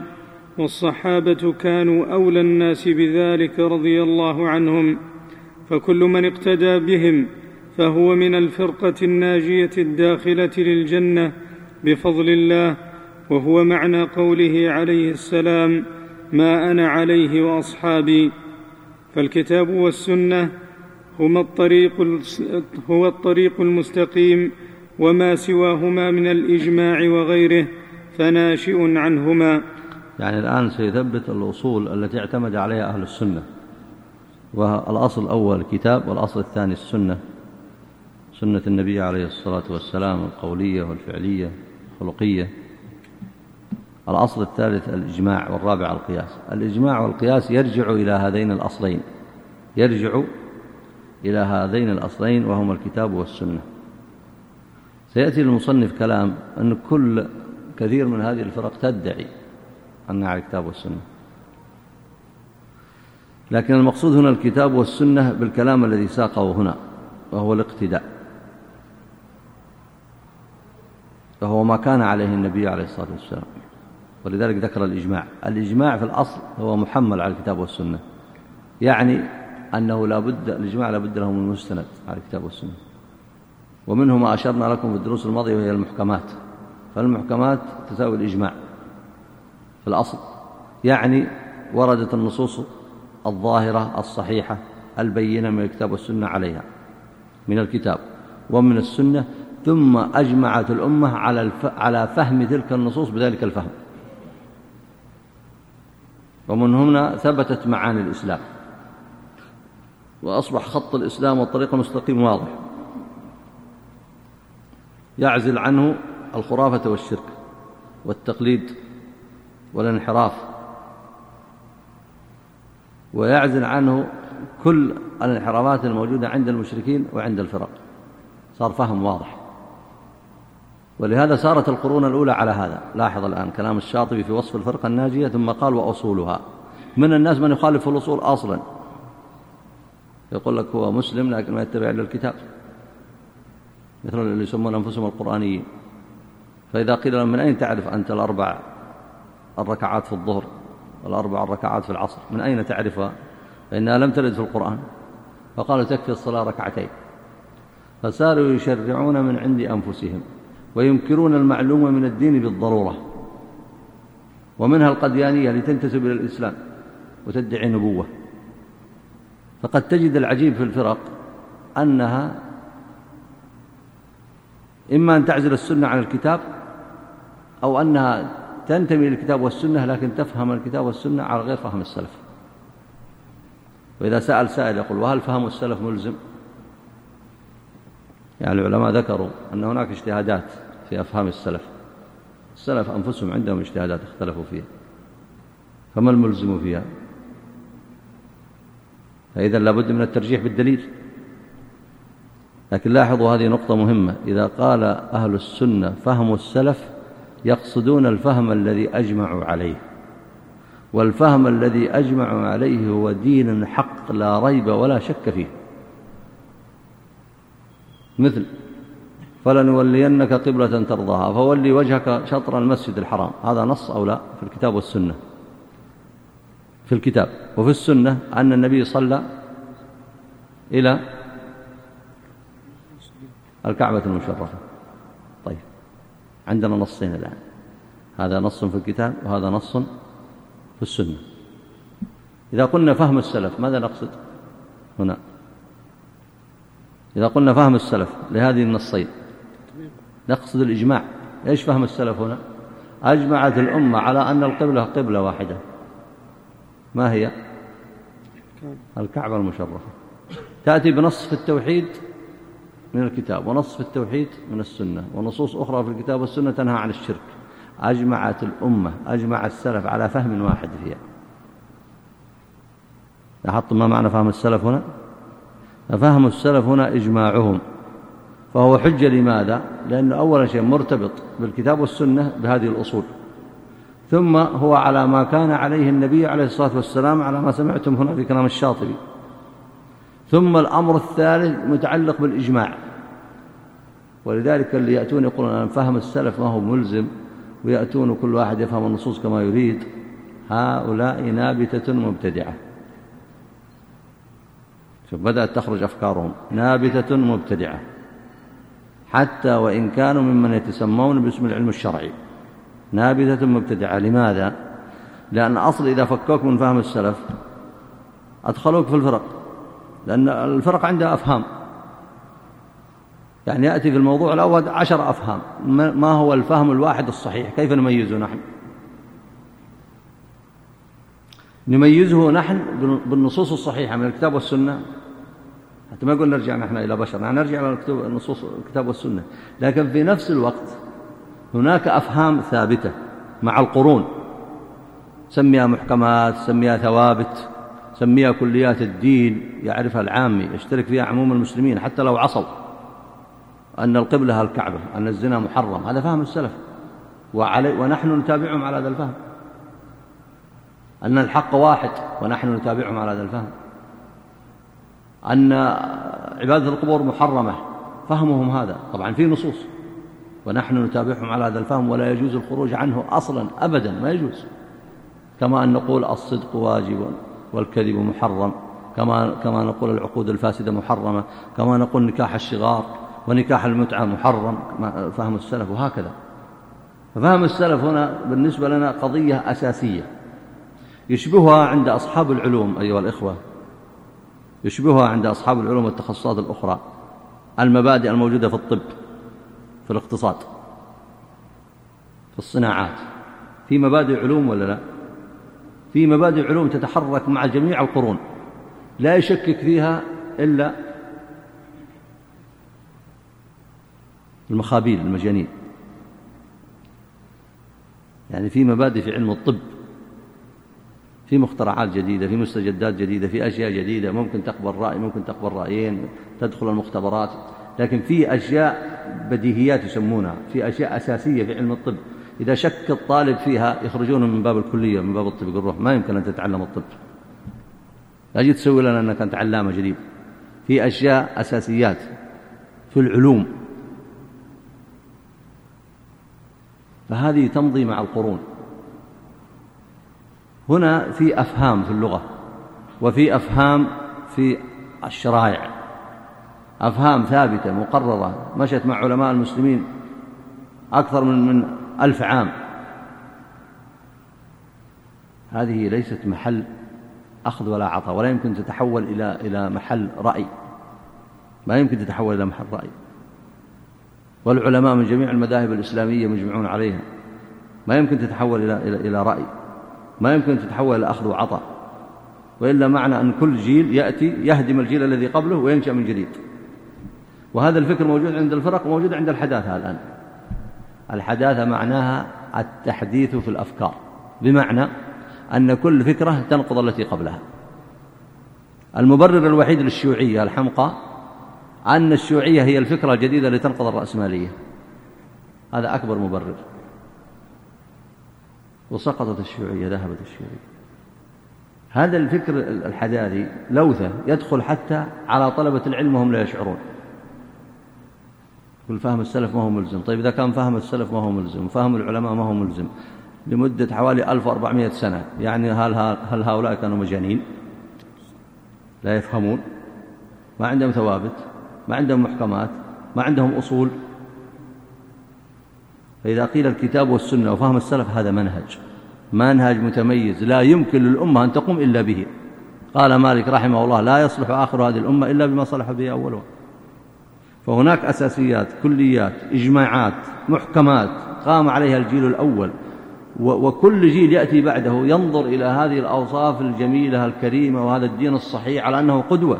والصحابة كانوا أولى الناس بذلك رضي الله عنهم. فكل من اقتدى بهم فهو من الفرقة الناجية الداخلة للجنة بفضل الله وهو معنى قوله عليه السلام ما أنا عليه وأصحابي فالكتاب والسنة هما الطريق هو الطريق المستقيم وما سواهما من الإجماع وغيره فناشئ عنهما. يعني الآن سيثبت الأصول التي اعتمد عليها أهل السنة والأصل الأول الكتاب والأصل الثاني السنة سنة النبي عليه الصلاة والسلام القولية والفعلية الخلقية. الأصل الثالث الإجماع والرابع القياس. الإجماع والقياس يرجع إلى هذين الأصلين. يرجع إلى هذين الأصلين وهما الكتاب والسنة. سيأتي للمصنف كلام أن كل كثير من هذه الفرق تدعي أنها على الكتاب والسنة. لكن المقصود هنا الكتاب والسنة بالكلام الذي ساقه هنا وهو الاقتداء. وهو ما كان عليه النبي عليه الصلاة والسلام. ولذلك ذكر الإجماع. الإجماع في الأصل هو محمل على الكتاب والسنة. يعني أنه لا بد الإجماع لا بد له من مستند على الكتاب والسنة. ومنه ما أشرنا لكم في الدروس الماضية وهي المحكمات. فالمحكمات تساوي الإجماع في الأصل. يعني وردت النصوص الظاهرة الصحيحة البينة من الكتاب والسنة عليها من الكتاب ومن السنة. ثم أجمعت الأمة على, على فهم تلك النصوص بذلك الفهم. ومن هنا ثبتت معاني الإسلام. وأصبح خط الإسلام والطريق المستقيم واضح. يعزل عنه الخرافة والشرك والتقليد والانحراف. ويعزل عنه كل الانحرافات الموجودة عند المشركين وعند الفرق. صار فهم واضح. ولهذا صارت القرون الأولى على هذا. لاحظ الآن كلام الشاطبي في وصف الفرقة الناجية ثم قال وأصولها. من الناس من يخالف الأصول أصلا؟ يقول لك هو مسلم لكن ما يتبع إلا الكتاب. مثل اللي يسمون أنفسهم القرآنيين. فإذا قيل لهم من أين تعرف أنت الأربع الركعات في الظهر والأربع ركعات في العصر؟ من أين تعرفها؟ فإنها لم ترد في القرآن. فقالوا تكفي الصلاة ركعتين. فصاروا يشرعون من عند أنفسهم. وينكرون المعلومة من الدين بالضرورة ومنها القديانية لتنتسب إلى الإسلام وتدعي نبوة فقد تجد العجيب في الفرق أنها إما أن تعزل السنة عن الكتاب أو أنها تنتمي للكتاب والسنة لكن تفهم الكتاب والسنة على غير فهم السلف. وإذا سأل سائل يقول وهل فهم السلف ملزم؟ يعني العلماء ذكروا أن هناك اجتهادات في أفهام السلف. السلف أنفسهم عندهم اجتهادات اختلفوا فيها. فما الملزم فيها؟ فإذا لابد من الترجيح بالدليل. لكن لاحظوا هذه نقطة مهمة. إذا قال أهل السنة فهم السلف يقصدون الفهم الذي أجمعوا عليه. والفهم الذي أجمعوا عليه هو دين حق لا ريب ولا شك فيه. مثل فلنولينك قبلة ترضاها فولي وجهك شطر المسجد الحرام. هذا نص أو لا؟ في الكتاب والسنة. في الكتاب. وفي السنة أن النبي صلى إلى الكعبة المشرفة. طيب. عندنا نصين الآن. هذا نص في الكتاب وهذا نص في السنة. إذا قلنا فهم السلف ماذا نقصد هنا؟ إذا قلنا فهم السلف لهذه النصين نقصد الإجماع. إيش فهم السلف هنا؟ أجمعت الأمة على أن القبلة قبلة واحدة. ما هي؟ الكعبة المشرفة. تأتي بنص في التوحيد من الكتاب ونص في التوحيد من السنة ونصوص أخرى في الكتاب والسنة تنهى عن الشرك. أجمعت الأمة أجمع السلف على فهم واحد فيها لاحظتم ما معنى فهم السلف هنا؟ فهم السلف هنا إجماعهم؟ فهو حجة لماذا؟ لأنه أولا شيء مرتبط بالكتاب والسنة بهذه الأصول. ثم هو على ما كان عليه النبي عليه الصلاة والسلام على ما سمعتم هنا في كلام الشاطبي. ثم الأمر الثالث متعلق بالإجماع. ولذلك اللي يأتون يقولون أن فهم السلف ما هو ملزم ويأتون كل واحد يفهم النصوص كما يريد. هؤلاء نابتة مبتدعة. شوف بدأت تخرج أفكارهم. نابتة مبتدعة. حتى وإن كانوا ممن يتسمون باسم العلم الشرعي. نابتة مبتدعة. لماذا؟ لأن أصل إذا فكوك من فهم السلف أدخلوك في الفرق. لأن الفرق عندها أفهام. يعني يأتي في الموضوع الأول عشر أفهام. ما هو الفهم الواحد الصحيح؟ كيف نميزه نحن؟ نميزه نحن بالنصوص الصحيحة من الكتاب والسنة. حتى ما يقول نرجع نحن إلى بشر نحن نرجع إلى النصوص الكتاب والسنة. لكن في نفس الوقت هناك أفهام ثابتة مع القرون. سميها محكمات سميها ثوابت سميها كليات الدين يعرفها العامي يشترك فيها عموم المسلمين حتى لو عصوا. أن القبلة الكعبة أن الزنا محرم هذا فهم السلف. وعلي ونحن نتابعهم على هذا الفهم. أن الحق واحد ونحن نتابعهم على هذا الفهم. أن عبادة القبور محرمة. فهمهم هذا. طبعا في نصوص. ونحن نتابعهم على هذا الفهم ولا يجوز الخروج عنه أصلا أبدا ما يجوز. كما أن نقول الصدق واجب والكذب محرم. كما, كما نقول العقود الفاسدة محرمة. كما نقول نكاح الشغار ونكاح المتعة محرم. فهم السلف وهكذا. ففهم السلف هنا بالنسبة لنا قضية أساسية. يشبهها عند أصحاب العلوم أيها الإخوة. يشبهها عند أصحاب العلوم والتخصصات الأخرى. المبادئ الموجودة في الطب في الاقتصاد في الصناعات. في مبادئ علوم ولا لا؟ في مبادئ علوم تتحرك مع جميع القرون. لا يشكك فيها إلا المخابيل المجانين. يعني في مبادئ في علم الطب في مخترعات جديدة في مستجدات جديدة في أشياء جديدة. ممكن تقبل رأي ممكن تقبل رأيين تدخل المختبرات. لكن في أشياء بديهيات يسمونها في أشياء أساسية في علم الطب. إذا شك الطالب فيها يخرجونه من باب الكلية من باب الطب. يقول روح ما يمكن أن تتعلم الطب. لا جيت تسوي لنا أنك أنت علامة جديد. في أشياء أساسيات في العلوم. فهذه تمضي مع القرون. هنا في أفهام في اللغة وفي أفهام في الشرائع. أفهام ثابتة مقررة مشت مع علماء المسلمين أكثر من من ألف عام. هذه ليست محل أخذ ولا عطاء ولا يمكن تتحول إلى إلى محل رأي. ما يمكن تتحول إلى محل رأي. والعلماء من جميع المذاهب الإسلامية مجمعون عليها. ما يمكن تتحول إلى إلى إلى رأي. ما يمكن تتحول إلى أخذ وعطاء. وإلا معنى أن كل جيل يأتي يهدم الجيل الذي قبله وينشأ من جديد. وهذا الفكر موجود عند الفرق وموجود عند الحداثة الآن. الحداثة معناها التحديث في الأفكار. بمعنى أن كل فكرة تنقض التي قبلها. المبرر الوحيد للشيوعية الحمقى أن الشيوعية هي الفكرة الجديدة لتنقض الرأسمالية. هذا أكبر مبرر. وسقطت الشيوعية ذهبت الشيوعية. هذا الفكر الحداثي لوثة يدخل حتى على طلبة العلم وهم لا يشعرون. كل فهم السلف ما هو ملزم. طيب إذا كان فهم السلف ما هو ملزم فهم العلماء ما هو ملزم. لمدة حوالي 1400 سنة. يعني هل, هل هؤلاء كانوا مجانين؟ لا يفهمون. ما عندهم ثوابت ما عندهم محكمات ما عندهم أصول. فإذا قيل الكتاب والسنة وفهم السلف هذا منهج. منهج متميز. لا يمكن للأمة أن تقوم إلا به. قال مالك رحمه الله لا يصلح آخر هذه الأمة إلا بما صلح به أولها فهناك أساسيات كليات إجماعات محكمات قام عليها الجيل الأول. وكل جيل يأتي بعده ينظر إلى هذه الأوصاف الجميلة الكريمة وهذا الدين الصحيح على أنه قدوة.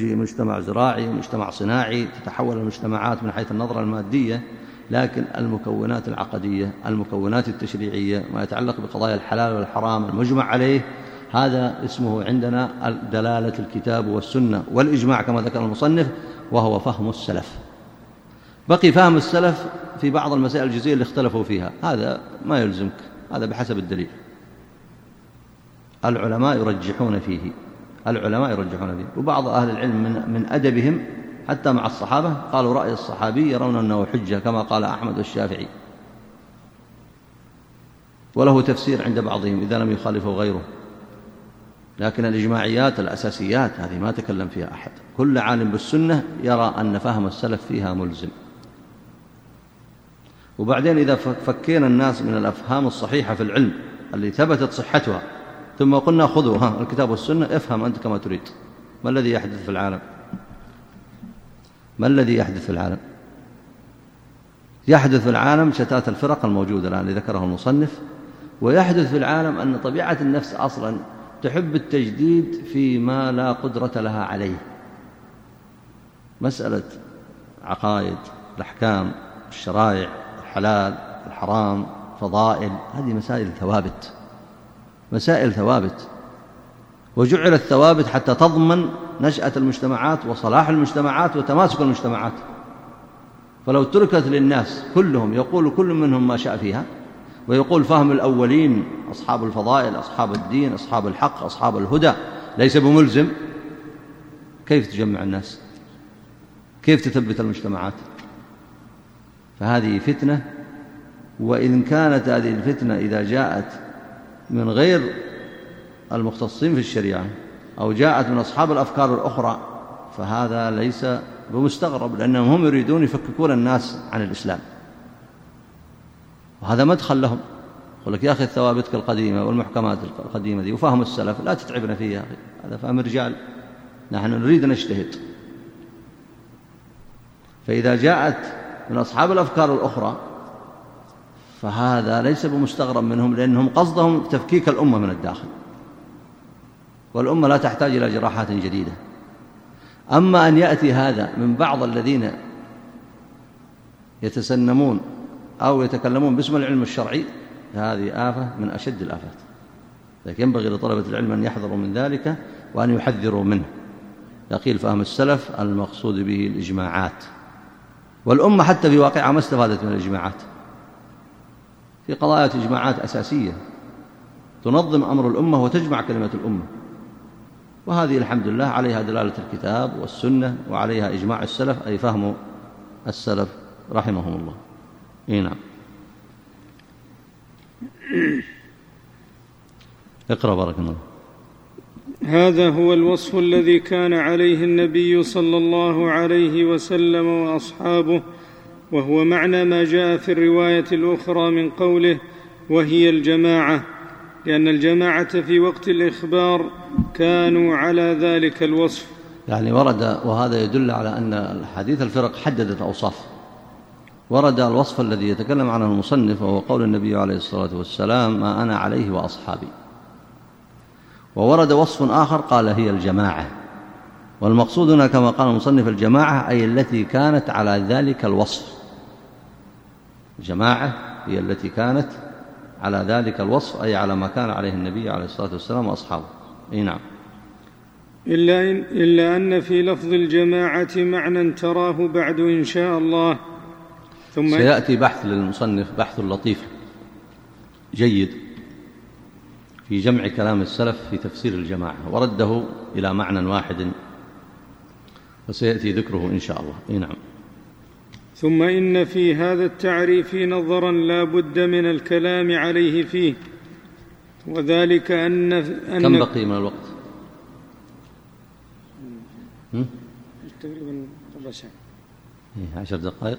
مجتمع زراعي مجتمع صناعي تتحول المجتمعات من حيث النظرة المادية لكن المكونات العقدية المكونات التشريعية ما يتعلق بقضايا الحلال والحرام المجمع عليه هذا اسمه عندنا دلالة الكتاب والسنة والإجماع كما ذكر المصنف وهو فهم السلف. بقي فهم السلف في بعض المسائل الجزئية اللي اختلفوا فيها. هذا ما يلزمك هذا بحسب الدليل. العلماء يرجحون فيه العلماء يرجحون فيه وبعض أهل العلم من, أدبهم حتى مع الصحابة قالوا رأي الصحابي يرون أنه حجة كما قال أحمد والشافعي وله تفسير عند بعضهم إذا لم يخالفه غيره. لكن الإجماعيات الأساسيات هذه ما تكلم فيها أحد. كل عالم بالسنة يرى أن فهم السلف فيها ملزم. وبعدين إذا فكينا الناس من الأفهام الصحيحة في العلم اللي ثبتت صحتها ثم قلنا خذوا الكتاب والسنة افهم أنت كما تريد. ما الذي يحدث في العالم؟ ما الذي يحدث في العالم؟ يحدث في العالم شتات الفرق الموجودة الآن اللي ذكره المصنف. ويحدث في العالم أن طبيعة النفس أصلا تحب التجديد فيما لا قدرة لها عليه. مسألة عقائد الأحكام الشرائع الحلال الحرام فضائل هذه مسائل ثوابت. مسائل ثوابت. وجعلت ثوابت حتى تضمن نشأة المجتمعات وصلاح المجتمعات وتماسك المجتمعات. فلو تركت للناس كلهم يقول كل منهم ما شاء فيها ويقول فهم الأولين أصحاب الفضائل أصحاب الدين أصحاب الحق أصحاب الهدى ليس بملزم؟ كيف تجمع الناس؟ كيف تثبت المجتمعات؟ فهذه فتنة وإن كانت هذه الفتنة إذا جاءت من غير المختصين في الشريعة أو جاءت من أصحاب الأفكار الأخرى فهذا ليس بمستغرب لأنهم هم يريدون يفككون الناس عن الإسلام. وهذا مدخل لهم. يقول لك يا أخي الثوابت القديمة والمحكمات القديمة دي وفهم السلف لا تتعبنا فيها يا أخي هذا فهم رجال. نحن نريد نجتهد. فإذا جاءت من أصحاب الأفكار الأخرى فهذا ليس بمستغرب منهم لأنهم قصدهم تفكيك الأمة من الداخل. والأمة لا تحتاج إلى جراحات جديدة. أما أن يأتي هذا من بعض الذين يتسنمون أو يتكلمون باسم العلم الشرعي هذه آفة من أشد الآفات. لكن ينبغي لطلبة العلم أن يحذروا من ذلك وأن يحذروا منه. يقيل فهم السلف المقصود به الإجماعات. والأمة حتى في واقعها ما استفادت من الإجماعات. في قضايا إجماعات أساسية. تنظم أمر الأمة وتجمع كلمة الأمة. وهذه الحمد لله عليها دلالة الكتاب والسنة وعليها إجماع السلف أي فهم السلف رحمهم الله. إيه نعم. اقرأ بارك الله هذا هو الوصف الذي كان عليه النبي صلى الله عليه وسلم وأصحابه وهو معنى ما جاء في الرواية الأخرى من قوله وهي الجماعة لأن الجماعة في وقت الإخبار كانوا على ذلك الوصف. يعني ورد وهذا يدل على أن حديث الفرق حددت أوصاف. ورد الوصف الذي يتكلم عنه المصنف وهو قول النبي عليه الصلاة والسلام ما أنا عليه وأصحابي. وورد وصف آخر قال هي الجماعة. والمقصود هنا كما قال المصنف الجماعة أي التي كانت على ذلك الوصف. الجماعة هي التي كانت على ذلك الوصف أي على ما كان عليه النبي عليه الصلاة والسلام وأصحابه. أي نعم. إلا, إن إلا أن في لفظ الجماعة معنى تراه بعد إن شاء الله. ثم سيأتي بحث للمصنف بحث لطيف جيد في جمع كلام السلف في تفسير الجماعة ورده إلى معنى واحد وسيأتي ذكره إن شاء الله. إيه نعم. ثم إن في هذا التعريف نظرا لا بد من الكلام عليه فيه وذلك أن, أن كم بقي من الوقت؟ تقريبا إيه عشر دقائق.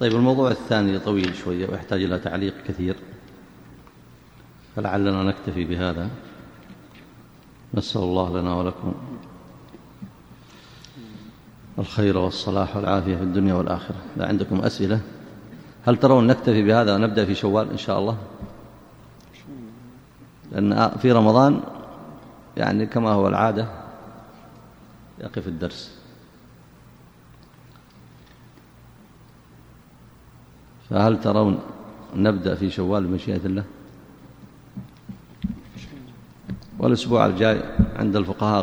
طيب الموضوع الثاني طويل شوية ويحتاج إلى تعليق كثير. فلعلنا نكتفي بهذا. نسأل الله لنا ولكم الخير والصلاح والعافية في الدنيا والآخرة. إذا عندكم أسئلة هل ترون نكتفي بهذا ونبدأ في شوال إن شاء الله؟ لأن في رمضان يعني كما هو العادة يقف الدرس. فهل ترون نبدأ في شوال بمشيئة الله؟ والأسبوع الجاي عند الفقهاء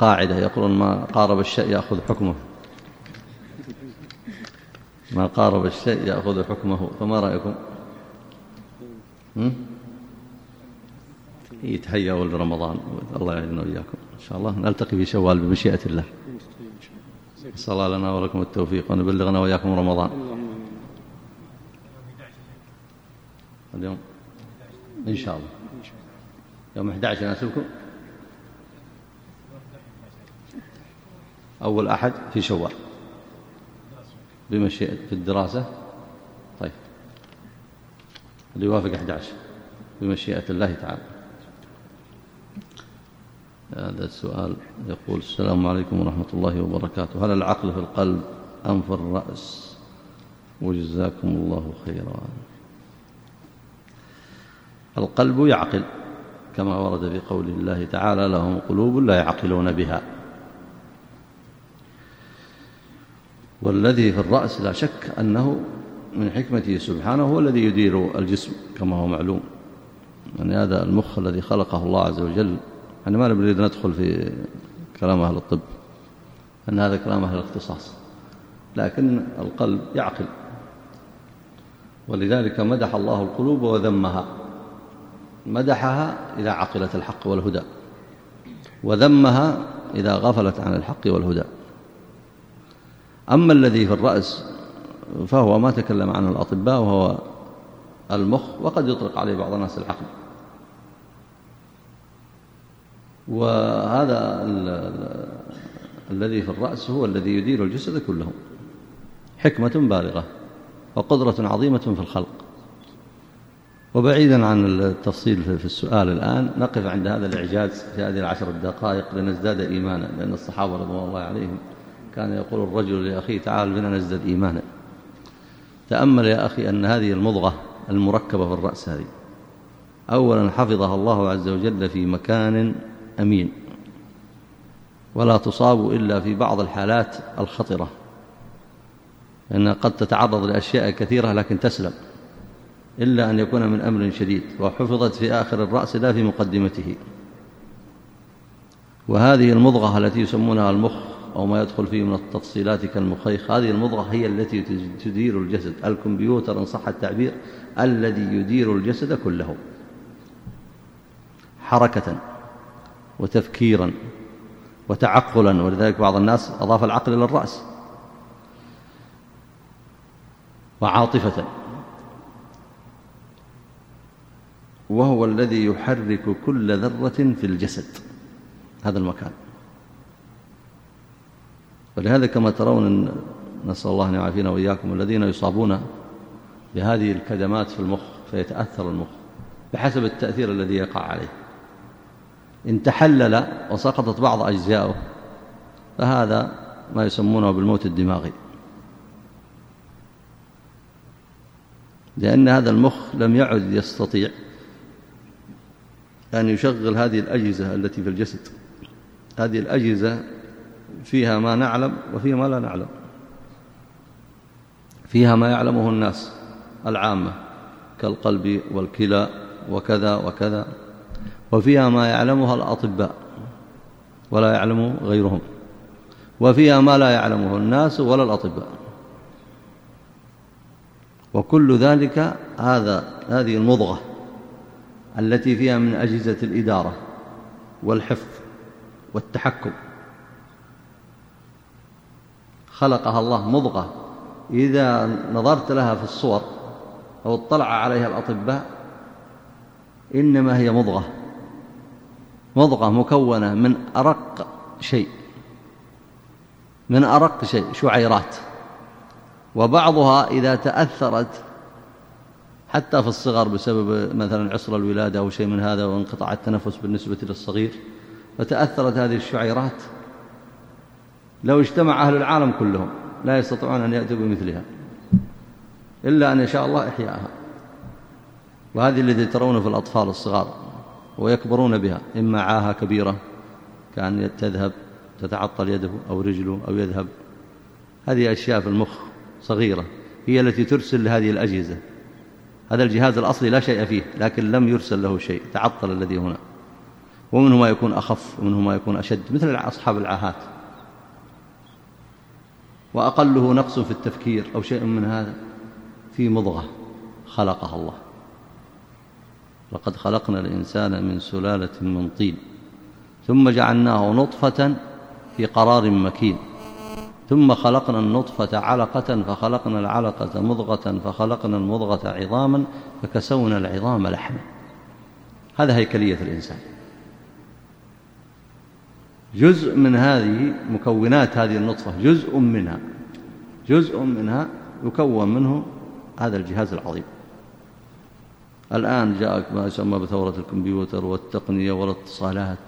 قاعدة يقولون ما قارب الشيء يأخذ حكمه. ما قارب الشيء يأخذ حكمه. فما رأيكم؟ يتهيأوا لرمضان الله يعيننا وإياكم. إن شاء الله. نلتقي في شوال بمشيئة الله. صلى الله لنا ولكم التوفيق ونبلغنا وإياكم رمضان. اليوم إن شاء الله. يوم 11 يناسبكم؟ أول أحد في شوال. بمشيئة في الدراسة. طيب. اللي يوافق 11 بمشيئة الله تعالى. هذا السؤال يقول السلام عليكم ورحمة الله وبركاته. هل العقل في القلب أم في الرأس؟ وجزاكم الله خيرا. القلب يعقل كما ورد في قول الله تعالى لهم قلوب لا يعقلون بها. والذي في الرأس لا شك أنه من حكمته سبحانه هو الذي يدير الجسم كما هو معلوم. يعني هذا المخ الذي خلقه الله عز وجل أنا ما نريد ندخل في كلام أهل الطب أن هذا كلام أهل الاختصاص لكن القلب يعقل. ولذلك مدح الله القلوب وذمها مدحها إذا عقلت الحق والهدى وذمها إذا غفلت عن الحق والهدى. أما الذي في الرأس فهو ما تكلم عنه الأطباء وهو المخ وقد يطلق عليه بعض الناس العقل. وهذا الذي في الرأس هو الذي يدير الجسد كله. حكمة بالغة وقدرة عظيمة في الخلق. وبعيدا عن التفصيل في السؤال الآن نقف عند هذا الإعجاز في هذه العشر الدقائق لنزداد إيمانا لأن الصحابة رضوان الله عليهم كان يقول الرجل لأخيه تعال بنا نزداد إيمانا. تأمل يا أخي أن هذه المضغة المركبة في الرأس هذه. أولا حفظها الله عز وجل في مكان أمين. ولا تصاب إلا في بعض الحالات الخطرة. لأنها قد تتعرض لأشياء كثيرة لكن تسلم. إلا أن يكون من أمر شديد. وحفظت في آخر الرأس لا في مقدمته. وهذه المضغة التي يسمونها المخ أو ما يدخل فيه من التفصيلات كالمخيخ. هذه المضغة هي التي تدير الجسد. الكمبيوتر إن صح التعبير الذي يدير الجسد كله. حركة وتفكيرا وتعقلا. ولذلك بعض الناس أضاف العقل إلى الرأس. وعاطفة. وهو الذي يحرك كل ذرة في الجسد. هذا المكان. ولهذا كما ترون نسأل الله أن يعافينا وإياكم الذين يصابون بهذه الكدمات في المخ فيتأثر المخ بحسب التأثير الذي يقع عليه. إن تحلل وسقطت بعض أجزائه فهذا ما يسمونه بالموت الدماغي. لأن هذا المخ لم يعد يستطيع أن يشغل هذه الأجهزة التي في الجسد. هذه الأجهزة فيها ما نعلم وفيها ما لا نعلم. فيها ما يعلمه الناس العامة كالقلب والكلى وكذا وكذا. وفيها ما يعلمها الأطباء ولا يعلمه غيرهم. وفيها ما لا يعلمه الناس ولا الأطباء. وكل ذلك هذا هذه المضغة التي فيها من أجهزة الإدارة والحفظ والتحكم. خلقها الله مضغة. إذا نظرت لها في الصور أو اطلع عليها الأطباء إنما هي مضغة. مضغة مكونة من أرق شيء من أرق شيء شعيرات. وبعضها إذا تأثرت حتى في الصغر بسبب مثلا عسر الولادة أو شيء من هذا وانقطاع التنفس بالنسبة للصغير فتأثرت هذه الشعيرات لو اجتمع أهل العالم كلهم لا يستطيعون أن يأتوا بمثلها إلا أن يشاء الله إحياءها. وهذه التي ترون في الأطفال الصغار ويكبرون بها إما عاهة كبيرة كأن تذهب تتعطل يده أو رجله أو يذهب. هذه أشياء في المخ صغيرة هي التي ترسل لهذه الأجهزة. هذا الجهاز الأصلي لا شيء فيه لكن لم يرسل له شيء تعطل الذي هنا. ومنه ما يكون أخف ومنه ما يكون أشد مثل أصحاب العاهات. وأقله نقص في التفكير أو شيء من هذا في مضغة خلقها الله. لقد خلقنا الإنسان من سلالة من طين ثم جعلناه نطفة في قرار مكين ثم خلقنا النطفة علقة فخلقنا العلقة مضغة فخلقنا المضغة عظاما فكسونا العظام لحما. هذا هيكلية الإنسان. جزء من هذه مكونات هذه النطفة جزء منها جزء منها يكون منه هذا الجهاز العظيم. الآن جاءك ما يسمى بثورة الكمبيوتر والتقنية والاتصالات.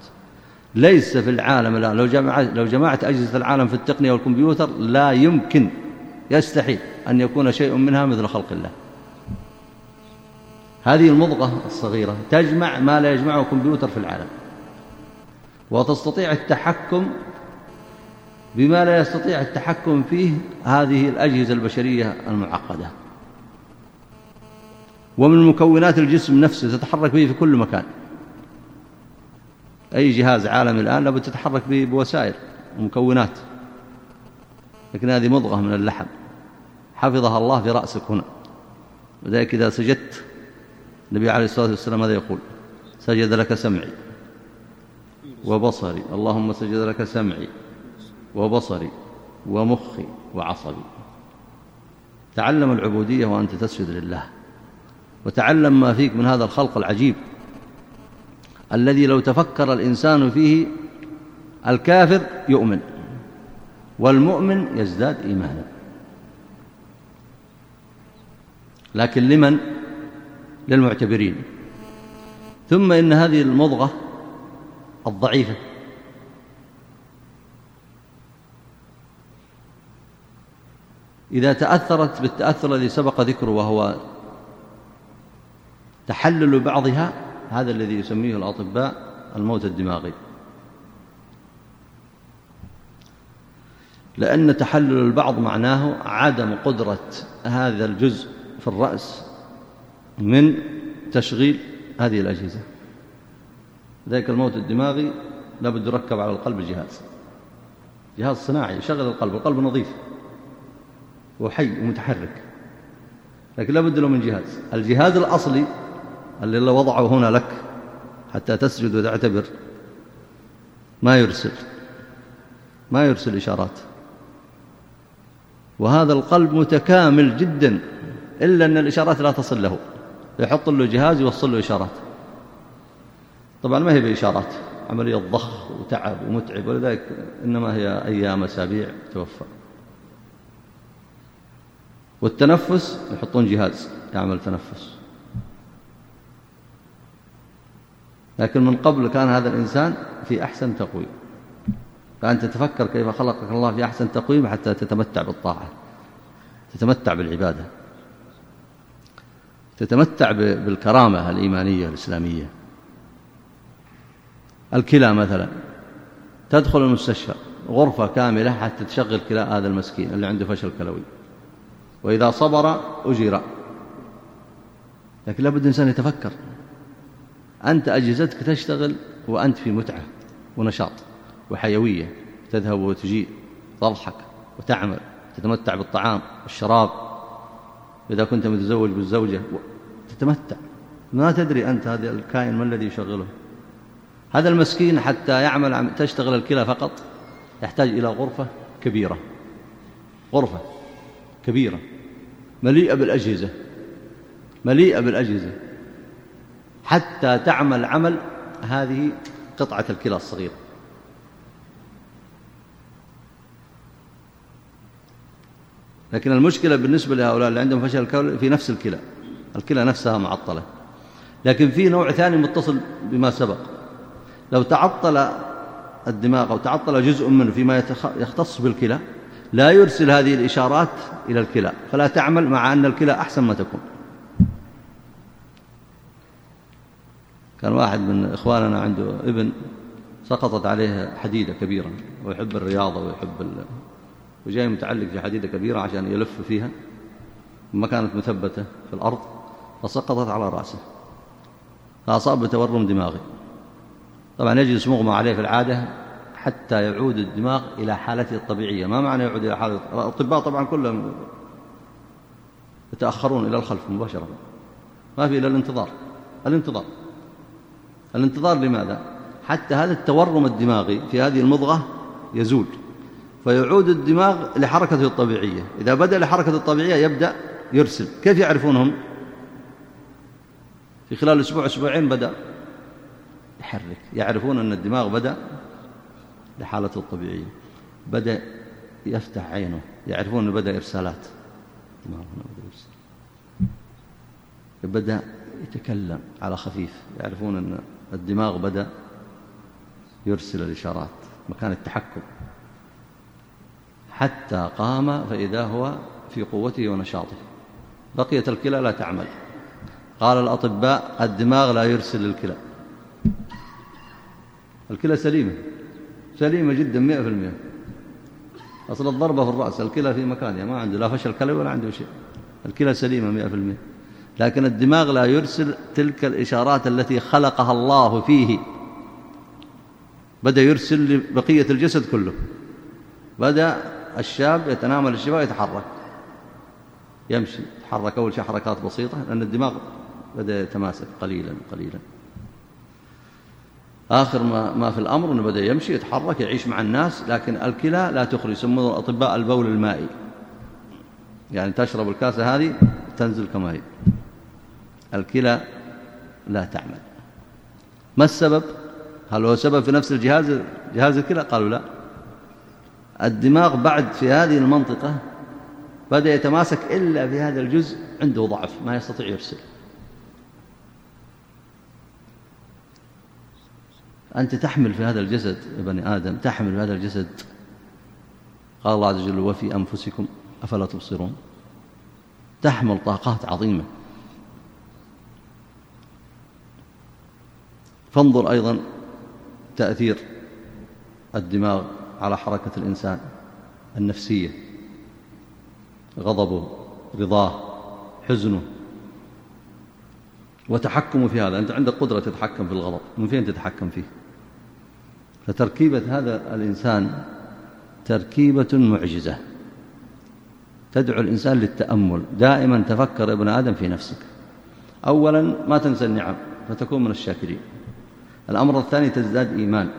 ليس في العالم الآن لو جمعت, لو جمعت أجهزة العالم في التقنية والكمبيوتر لا يمكن يستحيل أن يكون شيء منها مثل خلق الله. هذه المضغة الصغيرة تجمع ما لا يجمعه كمبيوتر في العالم. وتستطيع التحكم بما لا يستطيع التحكم فيه هذه الأجهزة البشرية المعقدة. ومن مكونات الجسم نفسه تتحرك به في كل مكان. أي جهاز عالمي الآن لابد تتحرك به بوسائل ومكونات. لكن هذه مضغة من اللحم. حفظها الله في رأسك هنا. وذلك إذا سجدت النبي عليه الصلاة والسلام ماذا يقول سجد لك سمعي. وبصري. اللهم سجد لك سمعي وبصري ومخي وعصبي. تعلم العبودية وأنت تسجد لله. وتعلم ما فيك من هذا الخلق العجيب الذي لو تفكر الإنسان فيه الكافر يؤمن والمؤمن يزداد إيمانا. لكن لمن؟ للمعتبرين. ثم إن هذه المضغة الضعيفة. إذا تأثرت بالتأثر الذي سبق ذكره وهو تحلل بعضها هذا الذي يسميه الأطباء الموت الدماغي. لأن تحلل البعض معناه عدم قدرة هذا الجزء في الرأس من تشغيل هذه الأجهزة. ذلك الموت الدماغي لابد يركب على القلب جهاز. جهاز صناعي يشغل القلب القلب نظيف وحي ومتحرك. لكن لابد له من جهاز. الجهاز الأصلي اللي الله وضعه هنا لك حتى تسجد وتعتبر ما يرسل ما يرسل إشارات. وهذا القلب متكامل جدا إلا أن الإشارات لا تصل له. يحط له جهاز يوصل له إشارات. طبعا ما هي بإشارات. عملية ضخ وتعب ومتعب ولذلك إنما هي أيام أسابيع توفى والتنفس يحطون جهاز يعمل تنفس. لكن من قبل كان هذا الإنسان في أحسن تقويم. فأنت تفكر كيف خلقك الله في أحسن تقويم حتى تتمتع بالطاعة تتمتع بالعبادة تتمتع بالكرامة الإيمانية الإسلامية. الكلى مثلا. تدخل المستشفى غرفة كاملة حتى تشغل كلى هذا المسكين اللي عنده فشل كلوي. وإذا صبر أجير. لكن لابد الإنسان يتفكر. أنت أجهزتك تشتغل وأنت في متعة ونشاط وحيوية. تذهب وتجيء تضحك وتعمل تتمتع بالطعام والشراب. إذا كنت متزوج بالزوجة تتمتع. ما تدري أنت هذا الكائن ما الذي يشغله. هذا المسكين حتى يعمل تشتغل الكلى فقط يحتاج إلى غرفة كبيرة. غرفة كبيرة مليئة بالأجهزة مليئة بالأجهزة. حتى تعمل عمل هذه قطعة الكلى الصغيرة. لكن المشكلة بالنسبة لهؤلاء اللي عندهم فشل الكلى في نفس الكلى الكلى نفسها معطلة. لكن في نوع ثاني متصل بما سبق. لو تعطل الدماغ أو تعطل جزء منه فيما يختص بالكلى لا يرسل هذه الإشارات إلى الكلى فلا تعمل مع أن الكلى أحسن ما تكون. كان واحد من إخواننا عنده ابن سقطت عليه حديدة كبيرة ويحب الرياضة ويحب ال... وجاي متعلق في حديدة كبيرة عشان يلف فيها ما كانت مثبتة في الأرض فسقطت على رأسه فأصاب بتورم دماغي. طبعا يجلس مغمى عليه في العادة حتى يعود الدماغ إلى حالته الطبيعية. ما معنى يعود إلى حالته الأطباء طبعا كلهم يتأخرون إلى الخلف مباشرة. ما في إلا الانتظار. الانتظار. الانتظار لماذا؟ حتى هذا التورم الدماغي في هذه المضغة يزول. فيعود الدماغ لحركته الطبيعية. إذا بدأ لحركته الطبيعية يبدأ يرسل. كيف يعرفونهم؟ في خلال أسبوع أسبوعين بدأ. يحرك. يعرفون أن الدماغ بدأ لحالته الطبيعية. بدأ يفتح عينه. يعرفون أنه بدأ إرسالات. بدأ يتكلم على خفيف. يعرفون أن الدماغ بدأ يرسل الإشارات. مكان التحكم. حتى قام فإذا هو في قوته ونشاطه. بقية الكلى لا تعمل. قال الأطباء الدماغ لا يرسل الكلى. الكلى سليمة. سليمة جدا مئة في المئة. أصل الضربة في الرأس الكلى في مكانها ما عنده لا فشل كلوي ولا عنده شيء. الكلى سليمة مئة في المئة. لكن الدماغ لا يرسل تلك الإشارات التي خلقها الله فيه. بدأ يرسل لبقية الجسد كله. بدأ الشاب يتنامل الشباب يتحرك. يمشي يتحرك أول شيء حركات بسيطة لأن الدماغ بدأ يتماسك قليلا قليلا. آخر ما, ما في الأمر أنه بدأ يمشي يتحرك يعيش مع الناس لكن الكلى لا تخرج يسمونه الأطباء البول المائي. يعني تشرب الكاسة هذه تنزل كما هي. الكلى لا تعمل. ما السبب؟ هل هو سبب في نفس الجهاز جهاز الكلى؟ قالوا لا. الدماغ بعد في هذه المنطقة بدأ يتماسك إلا في هذا الجزء عنده ضعف ما يستطيع يرسل أنت تحمل في هذا الجسد يا بني آدم تحمل في هذا الجسد. قال الله عز وجل وفي أنفسكم أفلا تبصرون. تحمل طاقات عظيمة. فانظر أيضا تأثير الدماغ على حركة الإنسان النفسية غضبه رضاه حزنه. وتحكمه في هذا. أنت عندك قدرة تتحكم في الغضب من فين تتحكم فيه؟ فتركيبة هذا الإنسان تركيبة معجزة. تدعو الإنسان للتأمل. دائما تفكر ابن آدم في نفسك. أولا ما تنسى النعم فتكون من الشاكرين. الأمر الثاني تزداد إيمان.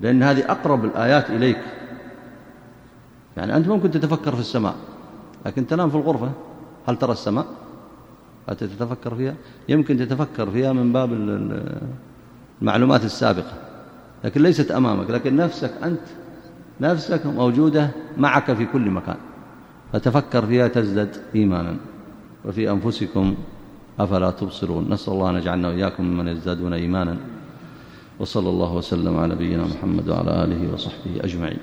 لأن هذه أقرب الآيات إليك. يعني أنت ممكن تتفكر في السماء لكن تنام في الغرفة. هل ترى السماء؟ هل تتفكر فيها؟ يمكن تتفكر فيها من باب المعلومات السابقة لكن ليست أمامك لكن نفسك أنت نفسك موجودة معك في كل مكان. فتفكر فيها تزدد إيمانا. وفي أنفسكم أفلا تبصرون. نسأل الله أن يجعلنا وإياكم ممن يزدادون إيمانا. وصلى الله وسلم على نبينا محمد وعلى آله وصحبه أجمعين.